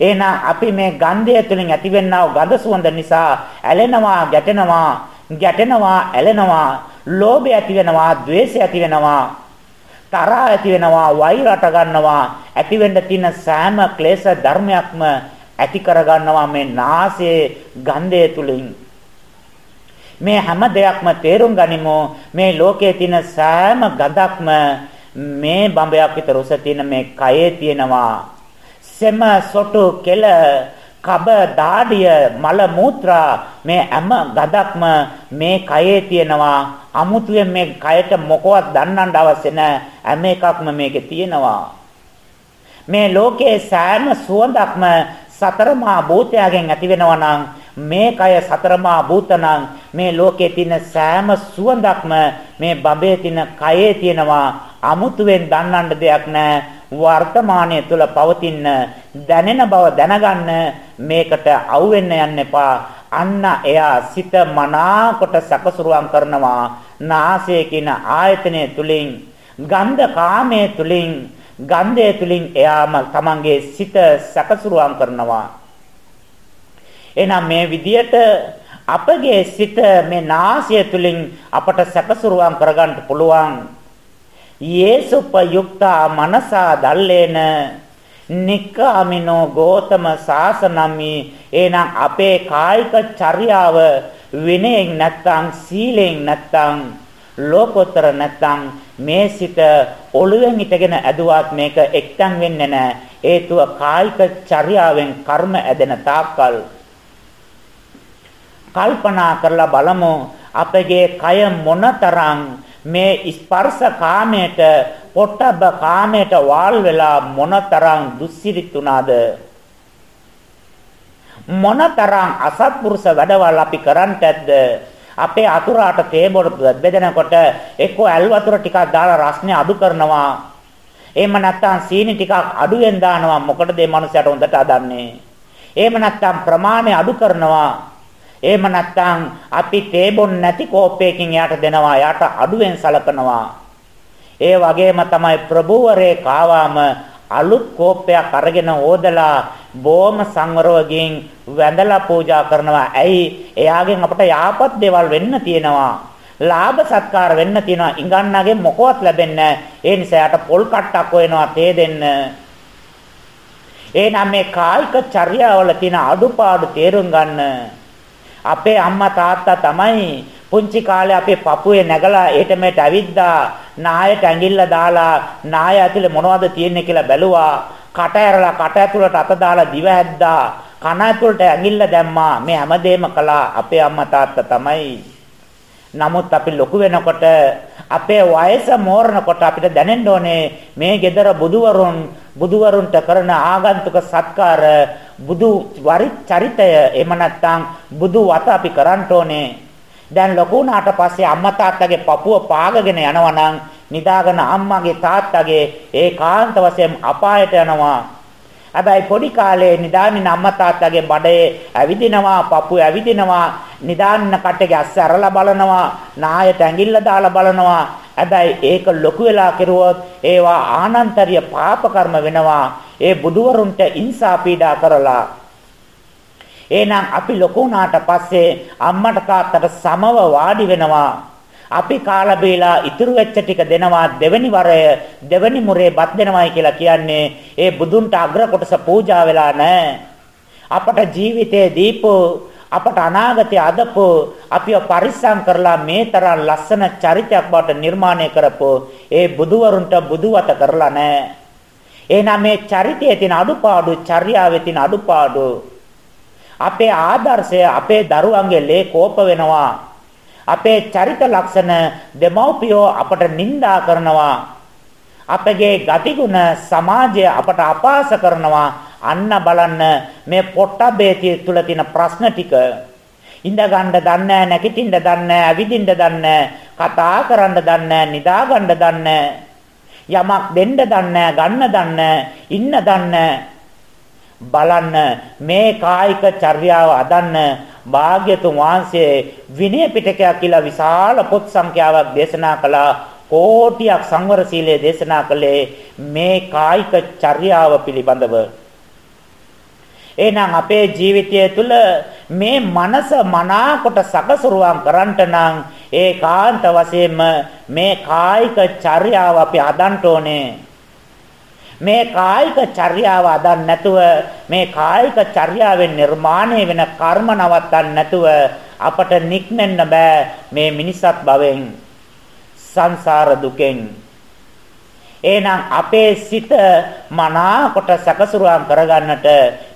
එහෙනම් අපි මේ ගන්ධය තුළින් ඇතිවෙනා වූ ගඳ සුවඳ නිසා ඇලෙනවා, ගැටෙනවා, ගැටෙනවා, ඇලෙනවා, ලෝභය ඇති වෙනවා, ద్వේෂය ඇති වෙනවා, තරහ ඇති වෙනවා, වෛර අට ගන්නවා, ඇති වෙන්න තියෙන සෑම ක්ලේශ ධර්මයක්ම ඇති කර ගන්නවා මේ නාසයේ ගන්ධය තුළින්. මේ හැම දෙයක්ම තේරුම් ගනිමු. මේ ලෝකයේ තියෙන සෑම ගඳක්ම මේ බඹයක් විතර උස තියෙන මේ කයේ තියෙනවා. සෙම සොටු කෙල කබ දාඩිය මල මූත්‍රා මේ හැම ගදක්ම මේ කයේ තියෙනවා. අමුතුවෙන් මේ කයට මොකවත් දන්නන්න අවශ්‍ය නැහැ හැම එකක්ම මේකේ තියෙනවා. මේ ලෝකයේ සෑම සුවඳක්ම සතරමා භූතයන්ගෙන් ඇති වෙනවා නම් මේ කය සතරමා භූතනම් මේ ලෝකයේ තියෙන සෑම සුවඳක්ම මේ බඹේ තියෙන කයේ තියෙනවා. අමුතුවෙන් දන්නන්න දෙයක් නැහැ වර්තමානයේ තුල පවතින දැනෙන බව දැනගන්න මේකට අවු වෙන්න යන්න එපා. අන්න එයා සිත මනාකොට සකසුරුවම් කරනවා. නාසය කියන ආයතනය තුලින් ගන්ධ කාමයේ තුලින් ගන්ධය තුලින් එයාම තමන්ගේ සිත සකසුරුවම් කරනවා. එහෙනම් මේ විදියට අපගේ සිත මේ නාසය තුලින් අපට සකසුරුවම් කරගන්න පුළුවන්. යේසුපයුක්තා මනසා දල්ලේන. නික්කාමිනෝ ගෝතම සාසනම්මි එහෙනම් අපේ කායික චර්යාව විනයෙන් නැත්තම් සීලෙන් නැත්තම් ලෝකෝත්තර නැත්තම් මේ සිත ඔළුවෙන් හිටගෙන ඇදුවත් මේක එක්තන් වෙන්නේ නැහැ. හේතුව කායික චර්යාවෙන් කර්ම ඇදෙන තාක්කල්. කල්පනා කරලා බලමු. අපගේ කය මොනතරම් මේ ස්පර්ශ කාමයට පොට්ටබ්බ කාමයට වාල් වෙලා මොනතරම් දුස්සිරිත් උනාද මොනතරම් අසත්පුරුෂ වැඩවල් අපි කරන්ටද අපේ අතුරාට තේ බොඩ බෙදෙනකොට එක්කෝ ඇල් වතුර ටිකක් දාලා රස්නේ අඩු කරනවා. එහෙම නැත්නම් සීනි ටිකක් අඩුවෙන් දානවා. මොකටද මේ මනුස්සයාට හොඳට අදන්නේ එහෙම නැත්නම් ප්‍රමාණය අඩු කරනවා. එහෙම නැත්නම් අපි තේ බොන්න නැති කෝප්පයකින් යාට දෙනවා. යාට අඩුවෙන් සලකනවා. ඒ වගේම තමයි ප්‍රභූවරේ කාවාම අලුත් කෝප්පයක් අරගෙන ඕදලා බොහොම සංවරවකින් වැඳලා පූජා කරනවා. ඇයි? එයාගෙන් අපට යාපත් දේවල් වෙන්න තියෙනවා. ලාභ සත්කාර වෙන්න තියෙනවා. ඉඟන්නගේ මොකවත් ලැබෙන්නේ ඒ නිසා යට පොල් කට්ටක් වෙනවා තේ දෙන්න. එහෙනම් මේ කායික චර්යාවල තියෙන අඩුපාඩු තේරුම් ගන්න. අපේ අම්මා තාත්තා තමයි පුංචි කාලේ අපේ පපුවේ නැගලා එහෙට මෙහෙට ඇවිද්දා නායට ඇඟිල්ල දාලා නාය ඇතුලේ මොනවද තියෙන්නේ කියලා බැලුවා. කට ඇරලා කට ඇතුලට අත දාලා දිව හැද්දා කන ඇතුලට ඇඟිල්ල දැම්මා. මේ හැමදේම කළා අපේ අම්මා තාත්තා තමයි. නමුත් අපි ලොකු වෙනකොට අපේ වයස මෝරනකොට අපිට දැනෙන්න ඕනේ මේ gedara බුදුවරුන් බුදුවරුන්ට කරන ආගන්තුක සත්කාර බුදු වරි චරිතය එහෙම නැත්නම් බුදු වත අපි කරන්න ඕනේ දැන් ලොකු වුණාට පස්සේ අම්මා තාත්තගේ පපුව පාගගෙන යනවා නම් නිදාගෙන අම්මාගේ තාත්තගේ ඒකාන්ත වශයෙන් අපායට යනවා. හැබැයි පොඩි කාලේ නිදාගෙන අම්මා තාත්තගේ බඩේ ඇවිදිනවා, පපුව ඇවිදිනවා, නිදාන්න කට්ටේ අස්ස අරලා බලනවා, නායට ඇඟිල්ල දාලා බලනවා. හැබැයි ඒක ලොකු වෙලා කෙරුවොත් ඒවා ආනන්තරිය පාප කර්ම වෙනවා. ඒ බුදුවරුන්ට ඉන්සා පීඩා කරලා එහෙනම් අපි ලොකු වුණාට පස්සේ අම්මට තාත්තට සමව වාඩි වෙනවා. අපි කාලා බීලා ඉතුරු වෙච්ච ටික දෙනවා දෙවෙනි වරය දෙවෙනි මුරේ බත් දෙනවයි කියලා කියන්නේ ඒ බුදුන්ට අග්‍ර කොටස පූජා වෙලා නැහැ. අපට ජීවිතේ දීපෝ අපට අනාගතය අදපෝ අපිව පරිස්සම් කරලා මේ තරම් ලස්සන චරිතයක් බවට නිර්මාණය කරපෝ ඒ බුදුවරුන්ට බුදුවත කරලා නැහැ. එහෙනම් මේ චරිතයේ තියෙන අඩුපාඩු, චර්යාවේ තියෙන අඩුපාඩු අපේ ආදර්ශය අපේ දරුවන්ගේ ලේ කෝප වෙනවා. අපේ චරිත ලක්ෂණ දෙමව්පියෝ අපට නිඳා කරනවා. අපගේ ගතිගුණ සමාජය අපට අපහාස කරනවා. අන්න බලන්න මේ පොට්ටබේ තුල තියෙන ප්‍රශ්න ටික. ඉඳ ගන්න දන්නේ නැගිටින්න දන්නේ ඇවිදින්න දන්නේ කතා කරන්න දන්නේ නිදා ගන්න දන්නේ යමක් දෙන්න දන්නේ ගන්න දන්නේ ඉන්න දන්නේ බලන්න මේ කායික චර්යාව අදන්න භාග්‍යතුන් වහන්සේ විනය පිටකයක් කියලා විශාල පොත් සංඛ්‍යාවක් දේශනා කළා. කෝටියක් සංවර සීලය දේශනා කළේ මේ කායික චර්යාව පිළිබඳව. එහෙනම් අපේ ජීවිතය තුළ මේ මනස මනාකොට සකසරුවම් කරන්නට නම් ඒකාන්ත වශයෙන්ම මේ කායික චර්යාව අපි හදන්න ඕනේ. මේ කායික චර්යාව අදන් නැතුව මේ කායික චර්යාවෙන් නිර්මාණය වෙන කර්ම නවත්තන්න නැතුව අපට නික්මෙන්න බෑ මේ මිනිසත් භවෙන් සංසාර දුකෙන්. එහෙනම් අපේ සිත මනාකොට සකසුරුවම් කරගන්නට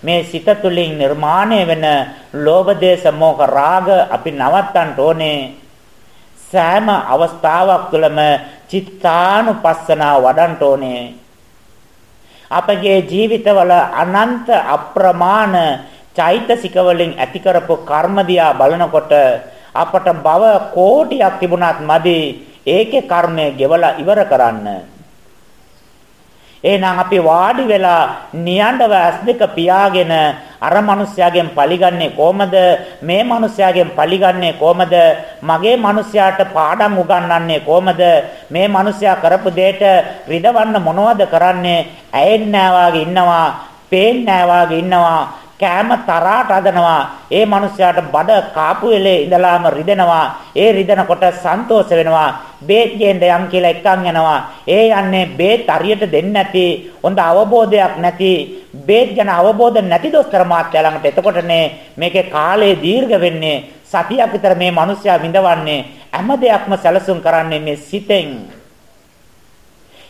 මේ සිත තුළින් නිර්මාණය වෙන ලෝභ දේශ මොහ රාග අපි නවත්තන්න ඕනේ. සෑම අවස්ථාවක් තුළම චිත්තානුපස්සනාව වඩන්න ඕනේ. අපගේ ජීවිතවල අනන්ත අප්‍රමාණ චෛතසික වලින් ඇති කරපු කර්ම දිහා බලනකොට අපට භව කෝටියක් තිබුණත් මදි. ඒකේ කර්මය ගෙවලා ඉවර කරන්න. එහෙනම් අපි වාඩි වෙලා නියඬව ඇස් දෙක පියාගෙන අර මිනිස්යාගෙන් පරිගන්නේ කොහමද? මේ මිනිස්යාගෙන් පරිගන්නේ කොහමද? මගේ මිනිස්යාට පාඩම් උගන්වන්නේ කොහමද? මේ මිනිස්යා කරපු දෙයට රිදවන්න මොනවද කරන්නේ? ඇයෙන්නේ නැහැ ඉන්නවා පේන්නේ නැහැ ඉන්නවා. කෑම තරාට අදනවා. ඒ මිනිස්යාට බඩ කාපු වෙලේ ඉඳලාම රිදෙනවා. ඒ රිදෙනකොට සන්තෝෂ වෙනවා. බේත් ගේන්න යම් කියලා එක්කන් යනවා. ඒ යන්නේ බේත් හරියට දෙන්නේ නැති, හොඳ අවබෝධයක් නැති, බේත් ගැන අවබෝධ නැති දොස්තර මාත්‍යා ළඟට එතකොටනේ මේකේ කාලය දීර්ඝ වෙන්නේ. සතියක් විතර මේ මිනිස්යා විඳවන්නේ හැම දෙයක්ම සැලසුම් කරන්නේ මේ සිතෙන්.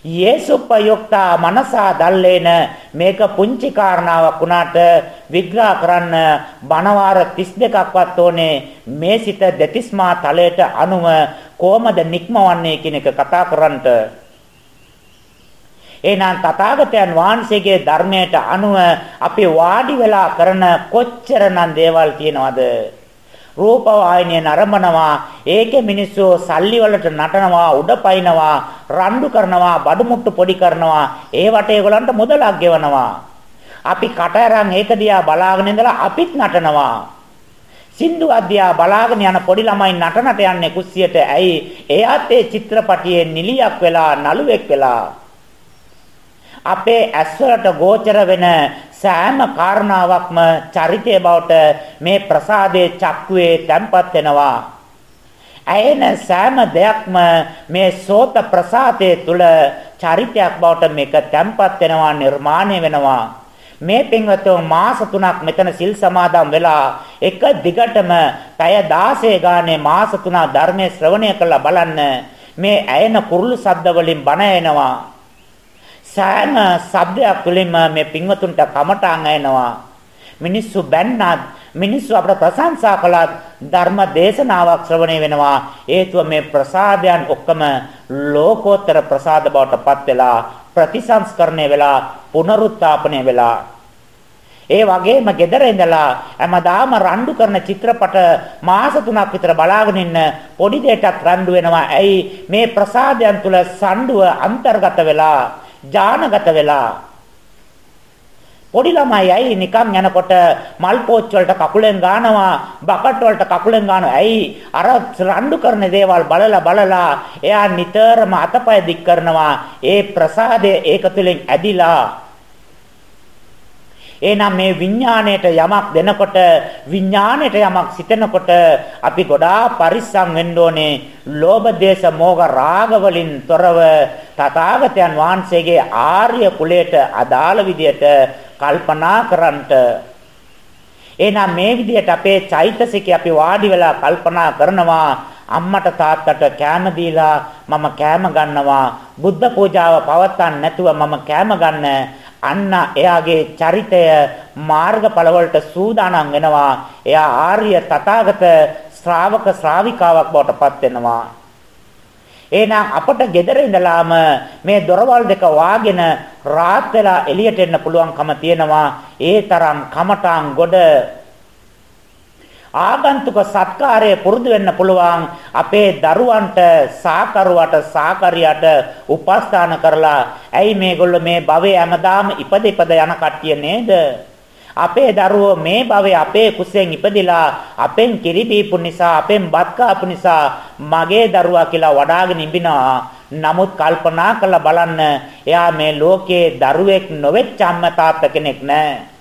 යේසුප්පයොක්තා මනසා දල්ලේන මේක පුංචි කාරණාවක් වුණාට විග්‍රහ කරන්න බණවාර 32ක්වත් ඕනේ මේ සිත දෙතිස්මා තලයට අනුව කොහමද නික්මවන්නේ කියන එක කතා කරන්නට එහෙනම් තථාගතයන් වහන්සේගේ ධර්මයට අනුව අපි වාඩි වෙලා කරන කොච්චරනම් දේවල් තියෙනවද? රූප වාහිනිය නරඹනවා ඒකේ මිනිස්සු සල්ලි වලට නටනවා උඩ පයින්නවා රණ්ඩු කරනවා බඩු මුට්ටු පොඩි කරනවා. ඒ වට ඒගොල්ලන්ට මුදලක් ගෙවනවා. අපි කට අරන් ඒක දිහා බලාගෙන ඉඳලා අපිත් නටනවා. සින්දු අධ්‍යා බලාගෙන යන පොඩි ළමයි නටනට යන්නේ කුස්සියට. ඇයි? එයාත් ඒ චිත්‍රපටියේ නිලියක් වෙලා නළුවෙක් වෙලා. අපේ ඇස්වලට ගෝචර වෙන සෑම කාරණාවක්ම චරිතය බවට මේ ප්‍රසාදයේ චක්කුවේ තැම්පත් වෙනවා. ඇයෙන සෑම දෙයක්ම මේ සෝත ප්‍රසාදයේ තුල චරිතයක් බවට මේක තැම්පත් වෙනවා නිර්මාණය වෙනවා. මේ පින්වත්ෝ මාස 3ක් මෙතන සිල් සමාදන් වෙලා එක දිගටම පැය 16 ගානේ මාස 3 ධර්මයේ ශ්‍රවණය කළා බලන්න මේ ඇයෙන කුරුළු ශබ්ද වලින් බණ එනවා සෑම ශබ්දයක් තුළින්ම මේ පින්වතුන්ට කමටාන් ඇෙනවා මිනිස්සු බැන්නත් මිනිස්සු අපට ප්‍රශංසා කළත් ධර්ම දේශනාවක් ශ්‍රවණය වෙනවා. හේතුව මේ ප්‍රසාදයන් ඔක්කොම ලෝකෝත්තර ප්‍රසාද බවට පත් වෙලා ප්‍රතිසංස්කරණය වෙලා පුනරුත්ථාපනය වෙලා. ඒ වගේම gedara ඉඳලා හැමදාම රණ්ඩු කරන චිත්‍රපට මාස 3ක් විතර බලාගෙන ඉන්න පොඩි දෙයටත් රණ්ඩු වෙනවා. ඇයි? මේ ප්‍රසාදයන් තුල සම්ඩුව අන්තර්ගත වෙලා, ඥානගත වෙලා. පොඩි ළමයි ඇයි නිකන් යනකොට මල් පෝච්ච වලට කකුලෙන් ගානවා, බකට් වලට කකුලෙන් ගානවා. ඇයි අර රණ්ඩු කරන දේවල් බලලා බලලා එයා නිතරම අතපය දික් කරනවා. ඒ ප්‍රසාදය ඒක තුලින් ඇදිලා එහෙනම් මේ විඥාණයට යමක් දෙනකොට විඥාණයට යමක් සිතනකොට අපි ගොඩාක් පරිස්සම් වෙන්න ඕනේ. ලෝභ දේශ මොහ රාග වලින් තොරව තථාගතයන් වහන්සේගේ ආර්ය කුලයට අදාළ විදියට කල්පනා කරන්නට එහෙනම් මේ විදිහට අපේ චෛතසිකය අපි වාඩි වෙලා කල්පනා කරනවා. අම්මට තාත්තට කෑම දීලා මම කෑම ගන්නවා. බුද්ධ පූජාව පවත්වන්න නැතුව මම කෑම ගන්න. අන්න එයාගේ චරිතය මාර්ගඵල වලට සූදානම් වෙනවා. එයා ආර්ය තථාගත ශ්‍රාවක ශ්‍රාවිකාවක් බවට පත් වෙනවා. එහෙනම් අපට gedara ඉඳලාම මේ දොරවල් දෙක වාගෙන රාත් වෙලා එළියට එන්න පුළුවන්කම තියෙනවා. ඒ තරම් කමටාන් ගොඩ ආගන්තුක සත්කාරය පුරුදු වෙන්න පුළුවන්. අපේ දරුවන්ට සාකරුවට සාකරියට උපස්ථාන කරලා ඇයි මේගොල්ලෝ මේ භවයේ හැමදාම ඉපද ඉපද යන කට්ටිය නේද? අපේ දරුවෝ මේ භවයේ අපේ කුසෙන් ඉපදිලා අපෙන් කිරි බීපු නිසා අපෙන් බත් කාපු නිසා මගේ දරුවා කියලා වඩාගෙන ඉඹිනවා නමුත් කල්පනා කරලා බලන්න එයා මේ ලෝකේ දරුවෙක් නොවෙච්ච අම්මා තාත්තා කෙනෙක් නෑ.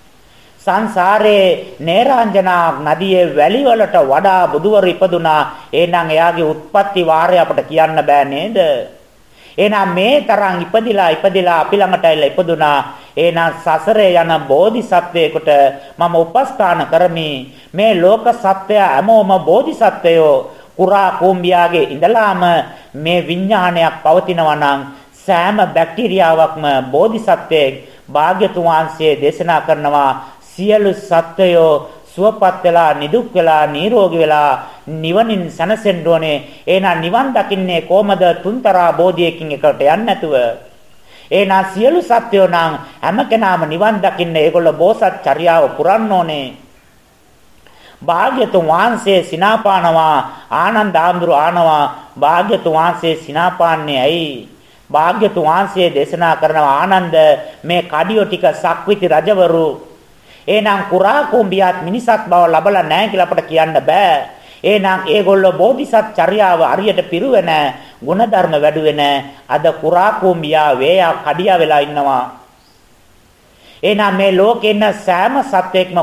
සංසාරේ නේරාංජනා නදියේ වැලි වලට වඩා බුදුවරු ඉපදුනා. එහෙනම් එයාගේ උත්පත්ති වාරය අපට කියන්න බෑ නේද? එහෙනම් මේ තරම් ඉපදිලා ඉපදිලා අපි ළඟට ඇවිල්ලා ඉපදුනා. එහෙනම් සසරේ යන බෝධිසත්වයෙකුට මම උපස්ථාන කරමි. මේ ලෝක සත්වය හැමෝම බෝධිසත්වයෝ කුරා කුඹියාගේ ඉඳලාම මේ විඥානයක් පවතිනවා නම් සෑම බැක්ටීරියාවක්ම බෝධිසත්වයේ භාග්‍යතුන් වහන්සේ දේශනා කරනවා සියලු සත්වයෝ සුවපත් වෙලා නිදුක් වෙලා නිරෝගී වෙලා නිවනින් සැනසෙන්න ඕනේ. එහෙනම් නිවන් දකින්නේ කොහමද? තුන්තරා බෝධියකින් එකට යන්නේ නැතුව. එහෙනම් සියලු සත්වයෝ නම් හැම කෙනාම නිවන් දකින්න ඒගොල්ලෝ බෝසත් චර්යාව පුරන්න ඕනේ. භාග්‍යතුන් වහන්සේ සිනාපානවා ආනන්ද ආඳුරු ආනවා භාග්‍යතුන් වහන්සේ සිනාපාන්නේ ඇයි භාග්‍යතුන් වහන්සේ දේශනා කරනවා ආනන්ද මේ කඩියෝ ටික සක්විති රජවරු එහෙනම් කුරා කුඹියත් මිනිසත් බව ලබලා නැහැ කියලා අපට කියන්න බෑ. එහෙනම් ඒගොල්ලෝ බෝධිසත් චර්යාව හරියට පිරුවෙන ಗುಣධර්ම වැඩුවෙන අද කුරා කුඹියා වේයා කඩියා වෙලා ඉන්නවා. එහෙනම් මේ ලෝකේ ඉන්න සෑම සත්වයක්ම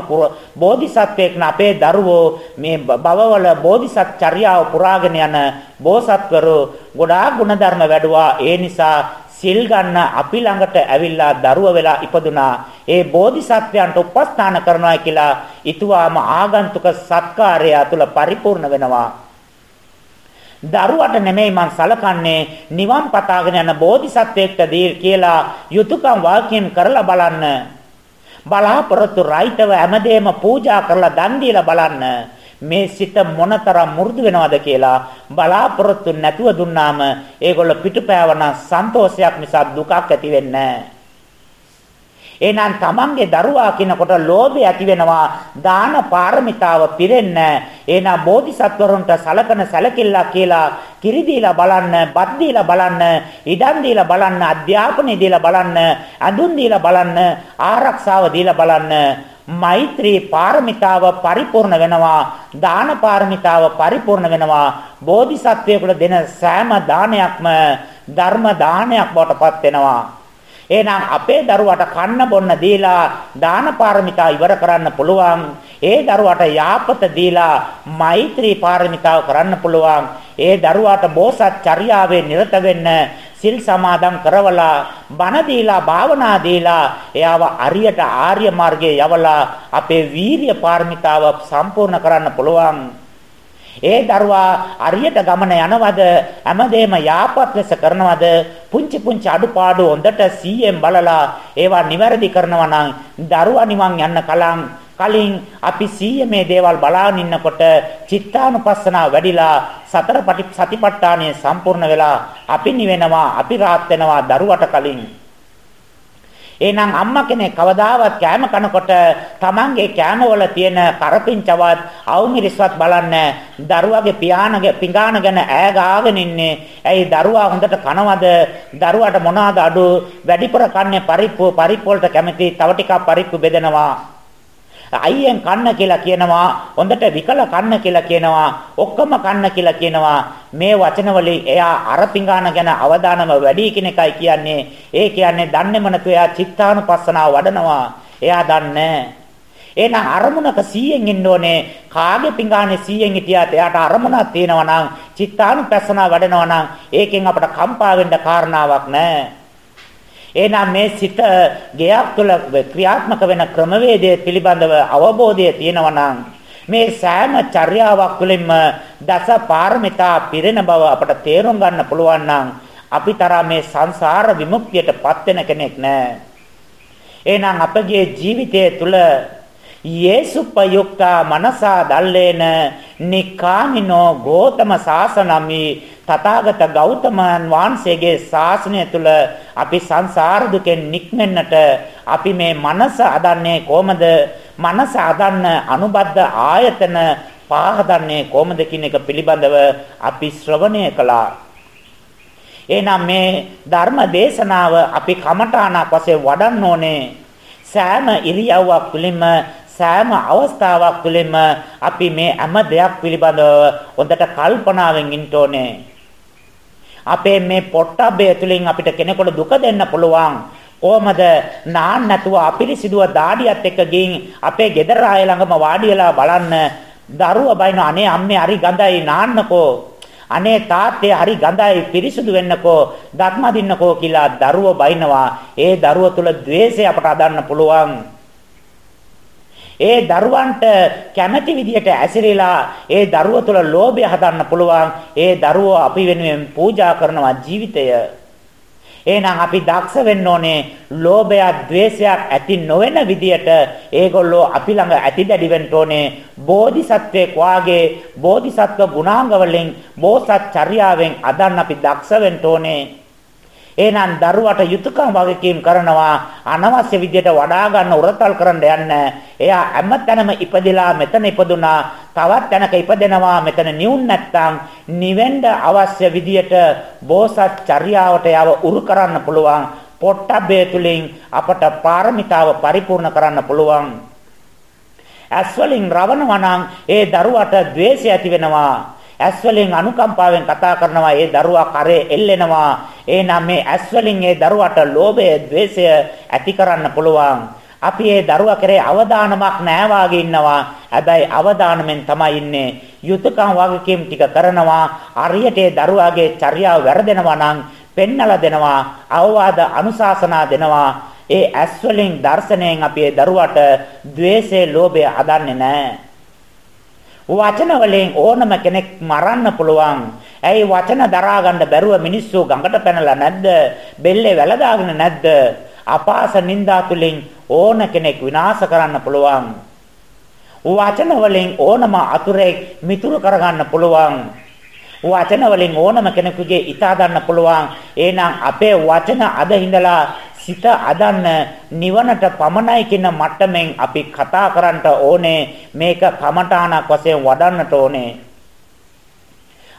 බෝධිසත්වයෙක් අපේ දරුවෝ මේ භවවල බෝධිසත් චර්යාව පුරාගෙන යන බෝසත්වරු ගොඩාක් ගුණධර්ම වැඩුවා. ඒ නිසා සිල් ගන්න අපි ළඟට ඇවිල්ලා දරුව වෙලා ඉපදුනා. ඒ බෝධිසත්වයන්ට උපස්ථාන කරනවා කියලා ඊතුවාම ආගන්තුක සත්කාරය තුළ පරිපූර්ණ වෙනවා. දරුවට නෙමෙයි මං සලකන්නේ නිවන් පතාගෙන යන බෝධිසත්වයෙක්ට දී කියලා යුතුයකම් වාක්‍යයෙන් කරලා බලන්න. බලාපොරොත්තු රයිතව හැමදේම පූජා කරලා දන් දීලා බලන්න. මේ සිත මොනතරම් මු르දු වෙනවද කියලා බලාපොරොත්තු නැතුව දුන්නාම ඒගොල්ල පිටුපෑවන සන්තෝෂයක් නිසා දුකක් ඇති වෙන්නේ එහෙනම් තමන්ගේ දරුවා කිනකොට ලෝභය ඇති වෙනවා දාන පාරමිතාව පිරෙන්න එහෙනම් බෝධිසත්වරුන්ට සලකන සැලකිල්ලක් කියලා කිරි දීලා බලන්න බත් දීලා බලන්න ඉඩම් දීලා බලන්න අධ්‍යාපනය දීලා බලන්න අඳුන් දීලා බලන්න ආරක්ෂාව දීලා බලන්න මෛත්‍රී පාරමිතාව පරිපූර්ණ වෙනවා දාන පාරමිතාව පරිපූර්ණ වෙනවා බෝධිසත්වයෙකුට දෙන සෑම දානයක්ම ධර්ම දානයක් බවට පත් වෙනවා එහෙනම් අපේ දරුවාට කන්න බොන්න දීලා දාන පාරමිතා ඉවර කරන්න පුළුවන්. ඒ දරුවාට යාපත දීලා මෛත්‍රී පාරමිතාව කරන්න පුළුවන්. ඒ දරුවාට බෝසත් චර්යාවේ නිරත වෙන්න සිල් සමාදන් කරවලා බණ දීලා භාවනා දීලා එයාව අරියට ආර්ය මාර්ගයේ යවලා අපේ වීරිය පාරමිතාව සම්පූර්ණ කරන්න පුළුවන්. ඒ දරුවා අරියට ගමන යනවද හැමදේම යාපත් ලෙස කරනවද පුංචි පුංචි අඩුපාඩු හොඳට සීයෙන් බලලා ඒවා නිවැරදි කරනවා නම් දරුවා නිවන් යන්න කලින් කලින් අපි සීයමේ දේවල් බලාගෙන ඉන්නකොට චිත්තානුපස්සනාව වැඩිලා සතර සතිපට්ඨානය සම්පූර්ණ වෙලා අපි නිවෙනවා අපි rahat වෙනවා දරුවට කලින් එහෙනම් අම්මා කෙනෙක් කවදාවත් කෑම කනකොට Tamange කෑමවල තියෙන කරපිංචවත් අවුමිරිස්වත් බලන්න දරුවාගේ පියාණගේ පිඟාන ගැන ඈ ගාගෙන ඉන්නේ. ඇයි දරුවා හොඳට කනවද? දරුවාට මොනවාද අඩු? වැඩිපුර කන්නේ පරිප්පු පරිප්පු වලට කැමති තව ටිකක් පරිප්පු බෙදනවා. අයියෙන් කන්න කියලා කියනවා හොඳට විකල කන්න කියලා කියනවා ඔක්කොම කන්න කියලා කියනවා. මේ වචන වලින් එයා අර පිඟාන ගැන අවධානම වැඩි කියන එකයි කියන්නේ. ඒ කියන්නේ දන්නේම නැතු එයා චිත්තානුපස්සනාව වඩනවා. එයා දන්නේ එහෙනම් අරමුණක 100න් ඉන්න ඕනේ. කාගේ පිඟානේ 100න් හිටියත් එයාට අරමුණක් තියෙනවා නම් චිත්තානුපස්සනාව වඩනවා නම් ඒකෙන් අපට කම්පා වෙන්න කාරණාවක් නැහැ. එහෙනම් මේ සිත ගෙයක් තුළ ක්‍රියාත්මක වෙන ක්‍රමවේදය පිළිබඳව අවබෝධය තියෙනවා නම් මේ සෑම චර්යාවක් තුළින්ම දස පාරමිතා පිරෙන බව අපට තේරුම් ගන්න පුළුවන් නම් අපි තරම් මේ සංසාර විමුක්තියටපත් වෙන කෙනෙක් නෑ. එහෙනම් අපගේ ජීවිතය තුළ යේසුප්පයුක්තා මනසා දල්ලේන නිකාමිනෝ ගෝතම සාසනමි තථාගත ගෞතමයන් වහන්සේගේ ශාසනය තුල අපි සංසාර දුකෙන් නික්මෙන්නට අපි මේ මනස අදන්නේ කොහමද මනස අදන්න අනුබද්ධ ආයතන පාහදන්නේ කොහමද කියන එක පිළිබඳව අපි ශ්‍රවණය කළා එහෙනම් මේ ධර්ම දේශනාව අපි කමඨාණක් වශයෙන් වඩන්න ඕනේ සෑම ඉරියව්වක් පිළිම සෑම අවස්ථාවක් තුළින්ම අපි මේ හැම දෙයක් පිළිබඳව හොඳට කල්පනාවෙන් ඉන්න ඕනේ. අපේ මේ පොට්ටබ්බය තුළින් අපිට කෙනෙකුට දුක දෙන්න පුළුවන්. කොහමද නාන්න නැතුව අපිරිසිදුව දාඩියත් එක්ක ගින් අපේ ගෙදර ආය ළඟම වාඩි වෙලා බලන්න. දරුවා බයින අනේ අම්මේ හරි ගඳයි නාන්නකෝ. අනේ තාත්තේ හරි ගඳයි පිරිසුදු වෙන්නකෝ. දත්ම දින්නකෝ කියලා දරුවා බයිනවා. ඒ දරුවා තුල द्वේෂය අපට අදන්න පුළුවන්. ඒ දරුවන්ට කැමැති විදියට ඇසිරෙලා ඒ දරුව තුළ ලෝභය හදන්න පුළුවන්. ඒ දරුවෝ අපි වෙනුවෙන් පූජා කරනවා ජීවිතය. එහෙනම් අපි දක්ෂ වෙන්න ඕනේ ලෝභයක්, ద్వේෂයක් ඇති නොවන විදියට ඒගොල්ලෝ අපි ළඟ ඇති දැඩි වෙන්න ඕනේ. බෝධිසත්වයෙක් වාගේ බෝධිසත්ව ගුණාංග වලින් බෝසත් චර්යාවෙන් අදන් අපි දක්ෂ වෙන්න ඕනේ. එහෙනම් දරුවට යුතුයකම් වගකීම් කරනවා අනවශ්‍ය විදියට වඩා ගන්න උරතල් කරන්න යන්න. එයා හැමතැනම ඉපදිලා මෙතන ඉපදුනා තවත් තැනක ඉපදෙනවා මෙතන නිවුන් නැත්තම් නිවෙන්න අවශ්‍ය විදියට බෝසත් චර්යාවට යව උරු කරන්න පුළුවන්. පොට්ටබ්බේ තුලින් අපට පාරමිතාව පරිපූර්ණ කරන්න පුළුවන්. ඇස් වලින් රවණවා නම් ඒ දරුවට द्वේෂය ඇති වෙනවා. ඇස් වලින් අනුකම්පාවෙන් කතා කරනවා ඒ දරුවා කරේ එල්ලෙනවා. එහෙනම් මේ ඇස් වලින් ඒ දරුවාට ලෝභය ద్వේෂය ඇති කරන්න පුළුවන්. අපි ඒ දරුවා කරේ අවදානමක් නැහැ ඉන්නවා. හැබැයි අවදානමෙන් තමයි ඉන්නේ. යුතුයකම් වගකීම් ටික කරනවා. අරියට ඒ දරුවාගේ චර්යාව වැරදෙනවා නම් පෙන්නලා දෙනවා අවවාද අනුශාසනා දෙනවා. ඒ ඇස් වලින් දර්ශනයෙන් අපි ඒ දරුවාට द्वේෂේ ලෝභය හදන්නේ නැහැ. වචන වලින් ඕනම කෙනෙක් මරන්න පුළුවන්. ඇයි වචන දරා ගන්න බැරුව මිනිස්සු ගඟට පැනලා නැද්ද? බෙල්ලේ වැලදාගෙන නැද්ද? අපාස නිന്ദා තුලින් ඕන කෙනෙක් විනාශ කරන්න පුළුවන්. වචන වලින් ඕනම අතුරෙක් මිතුරු කරගන්න පුළුවන්. වචන වලින් ඕනම කෙනෙකුගේ ඉතා ගන්න පුළුවන්. එහෙනම් අපේ වචන අද ඉඳලා සිත අදන්න නිවනට පමණයි කියන මට්ටමින් අපි කතා කරන්නට ඕනේ. මේක කමඨාණක් වශයෙන් වඩන්නට ඕනේ.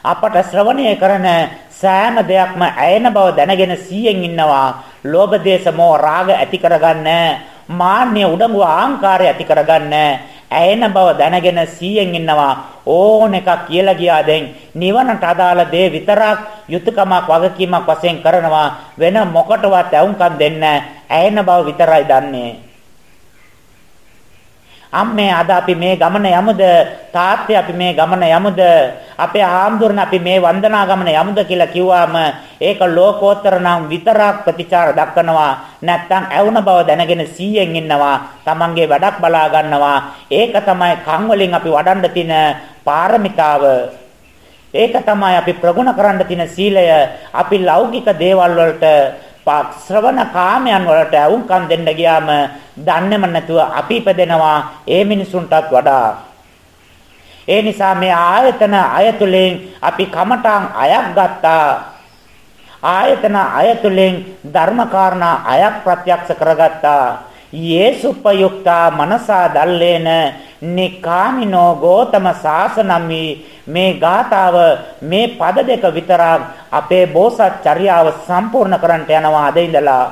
අපට ශ්‍රවණය කරන සෑම දෙයක්ම ඇයෙන බව දැනගෙන සීයෙන් ඉන්නවා. ලෝභ දේශ මොහ රාග ඇති කරගන්න මාන්නය උඩඟු ආංකාරය ඇති කරගන්න ඇයෙන බව දැනගෙන සීයෙන් ඉන්නවා. ඕන එකක් කියලා ගියා දැන්. නිවනට අදාළ දේ විතරක් යුතුයකමක් වගකීමක් වශයෙන් කරනවා. වෙන මොකටවත් ඇවුම්කම් දෙන්න ඇයෙන බව විතරයි දන්නේ. අම්මේ අද අපි මේ ගමන යමුද? තාත්තේ අපි මේ ගමන යමුද? අපේ ආම්දුරන අපි මේ වන්දනා ගමන යමුද කියලා කිව්වම ඒක ලෝකෝත්තර නම් විතරක් ප්‍රතිචාර දක්වනවා. නැත්තම් ඇවුන බව දැනගෙන 100න් ඉන්නවා. Tamange වැඩක් බලා ගන්නවා. ඒක තමයි කන් වලින් අපි වඩන්න තියෙන පාරමිතාව. ඒක තමයි අපි ප්‍රගුණ කරන්න තියෙන සීලය. අපි ලෞකික දේවල් වලට ශ්‍රවණ කාමයන් වලට අවුම්කම් දෙන්න ගියාම දන්නේම නැතුව අපි ඉපදෙනවා. ඒ මිනිසුන්ටත් වඩා. ඒ නිසා මේ ආයතන අයතුලින් අපි කමඨාන් අයක් ගත්තා. ආයතන අයතුලින් ධර්මකාරණා අයක් ප්‍රත්‍යක්ෂ කරගත්තා. යේසුපයුක්තා මනසා දල්ලේන නිකාමිනෝ ගෝතම සාසනම්මි මේ ගාතාව මේ පද දෙක විතරක් අපේ බෝසත් චර්යාව සම්පූර්ණ කරන්නට යනවා අද ඉඳලා.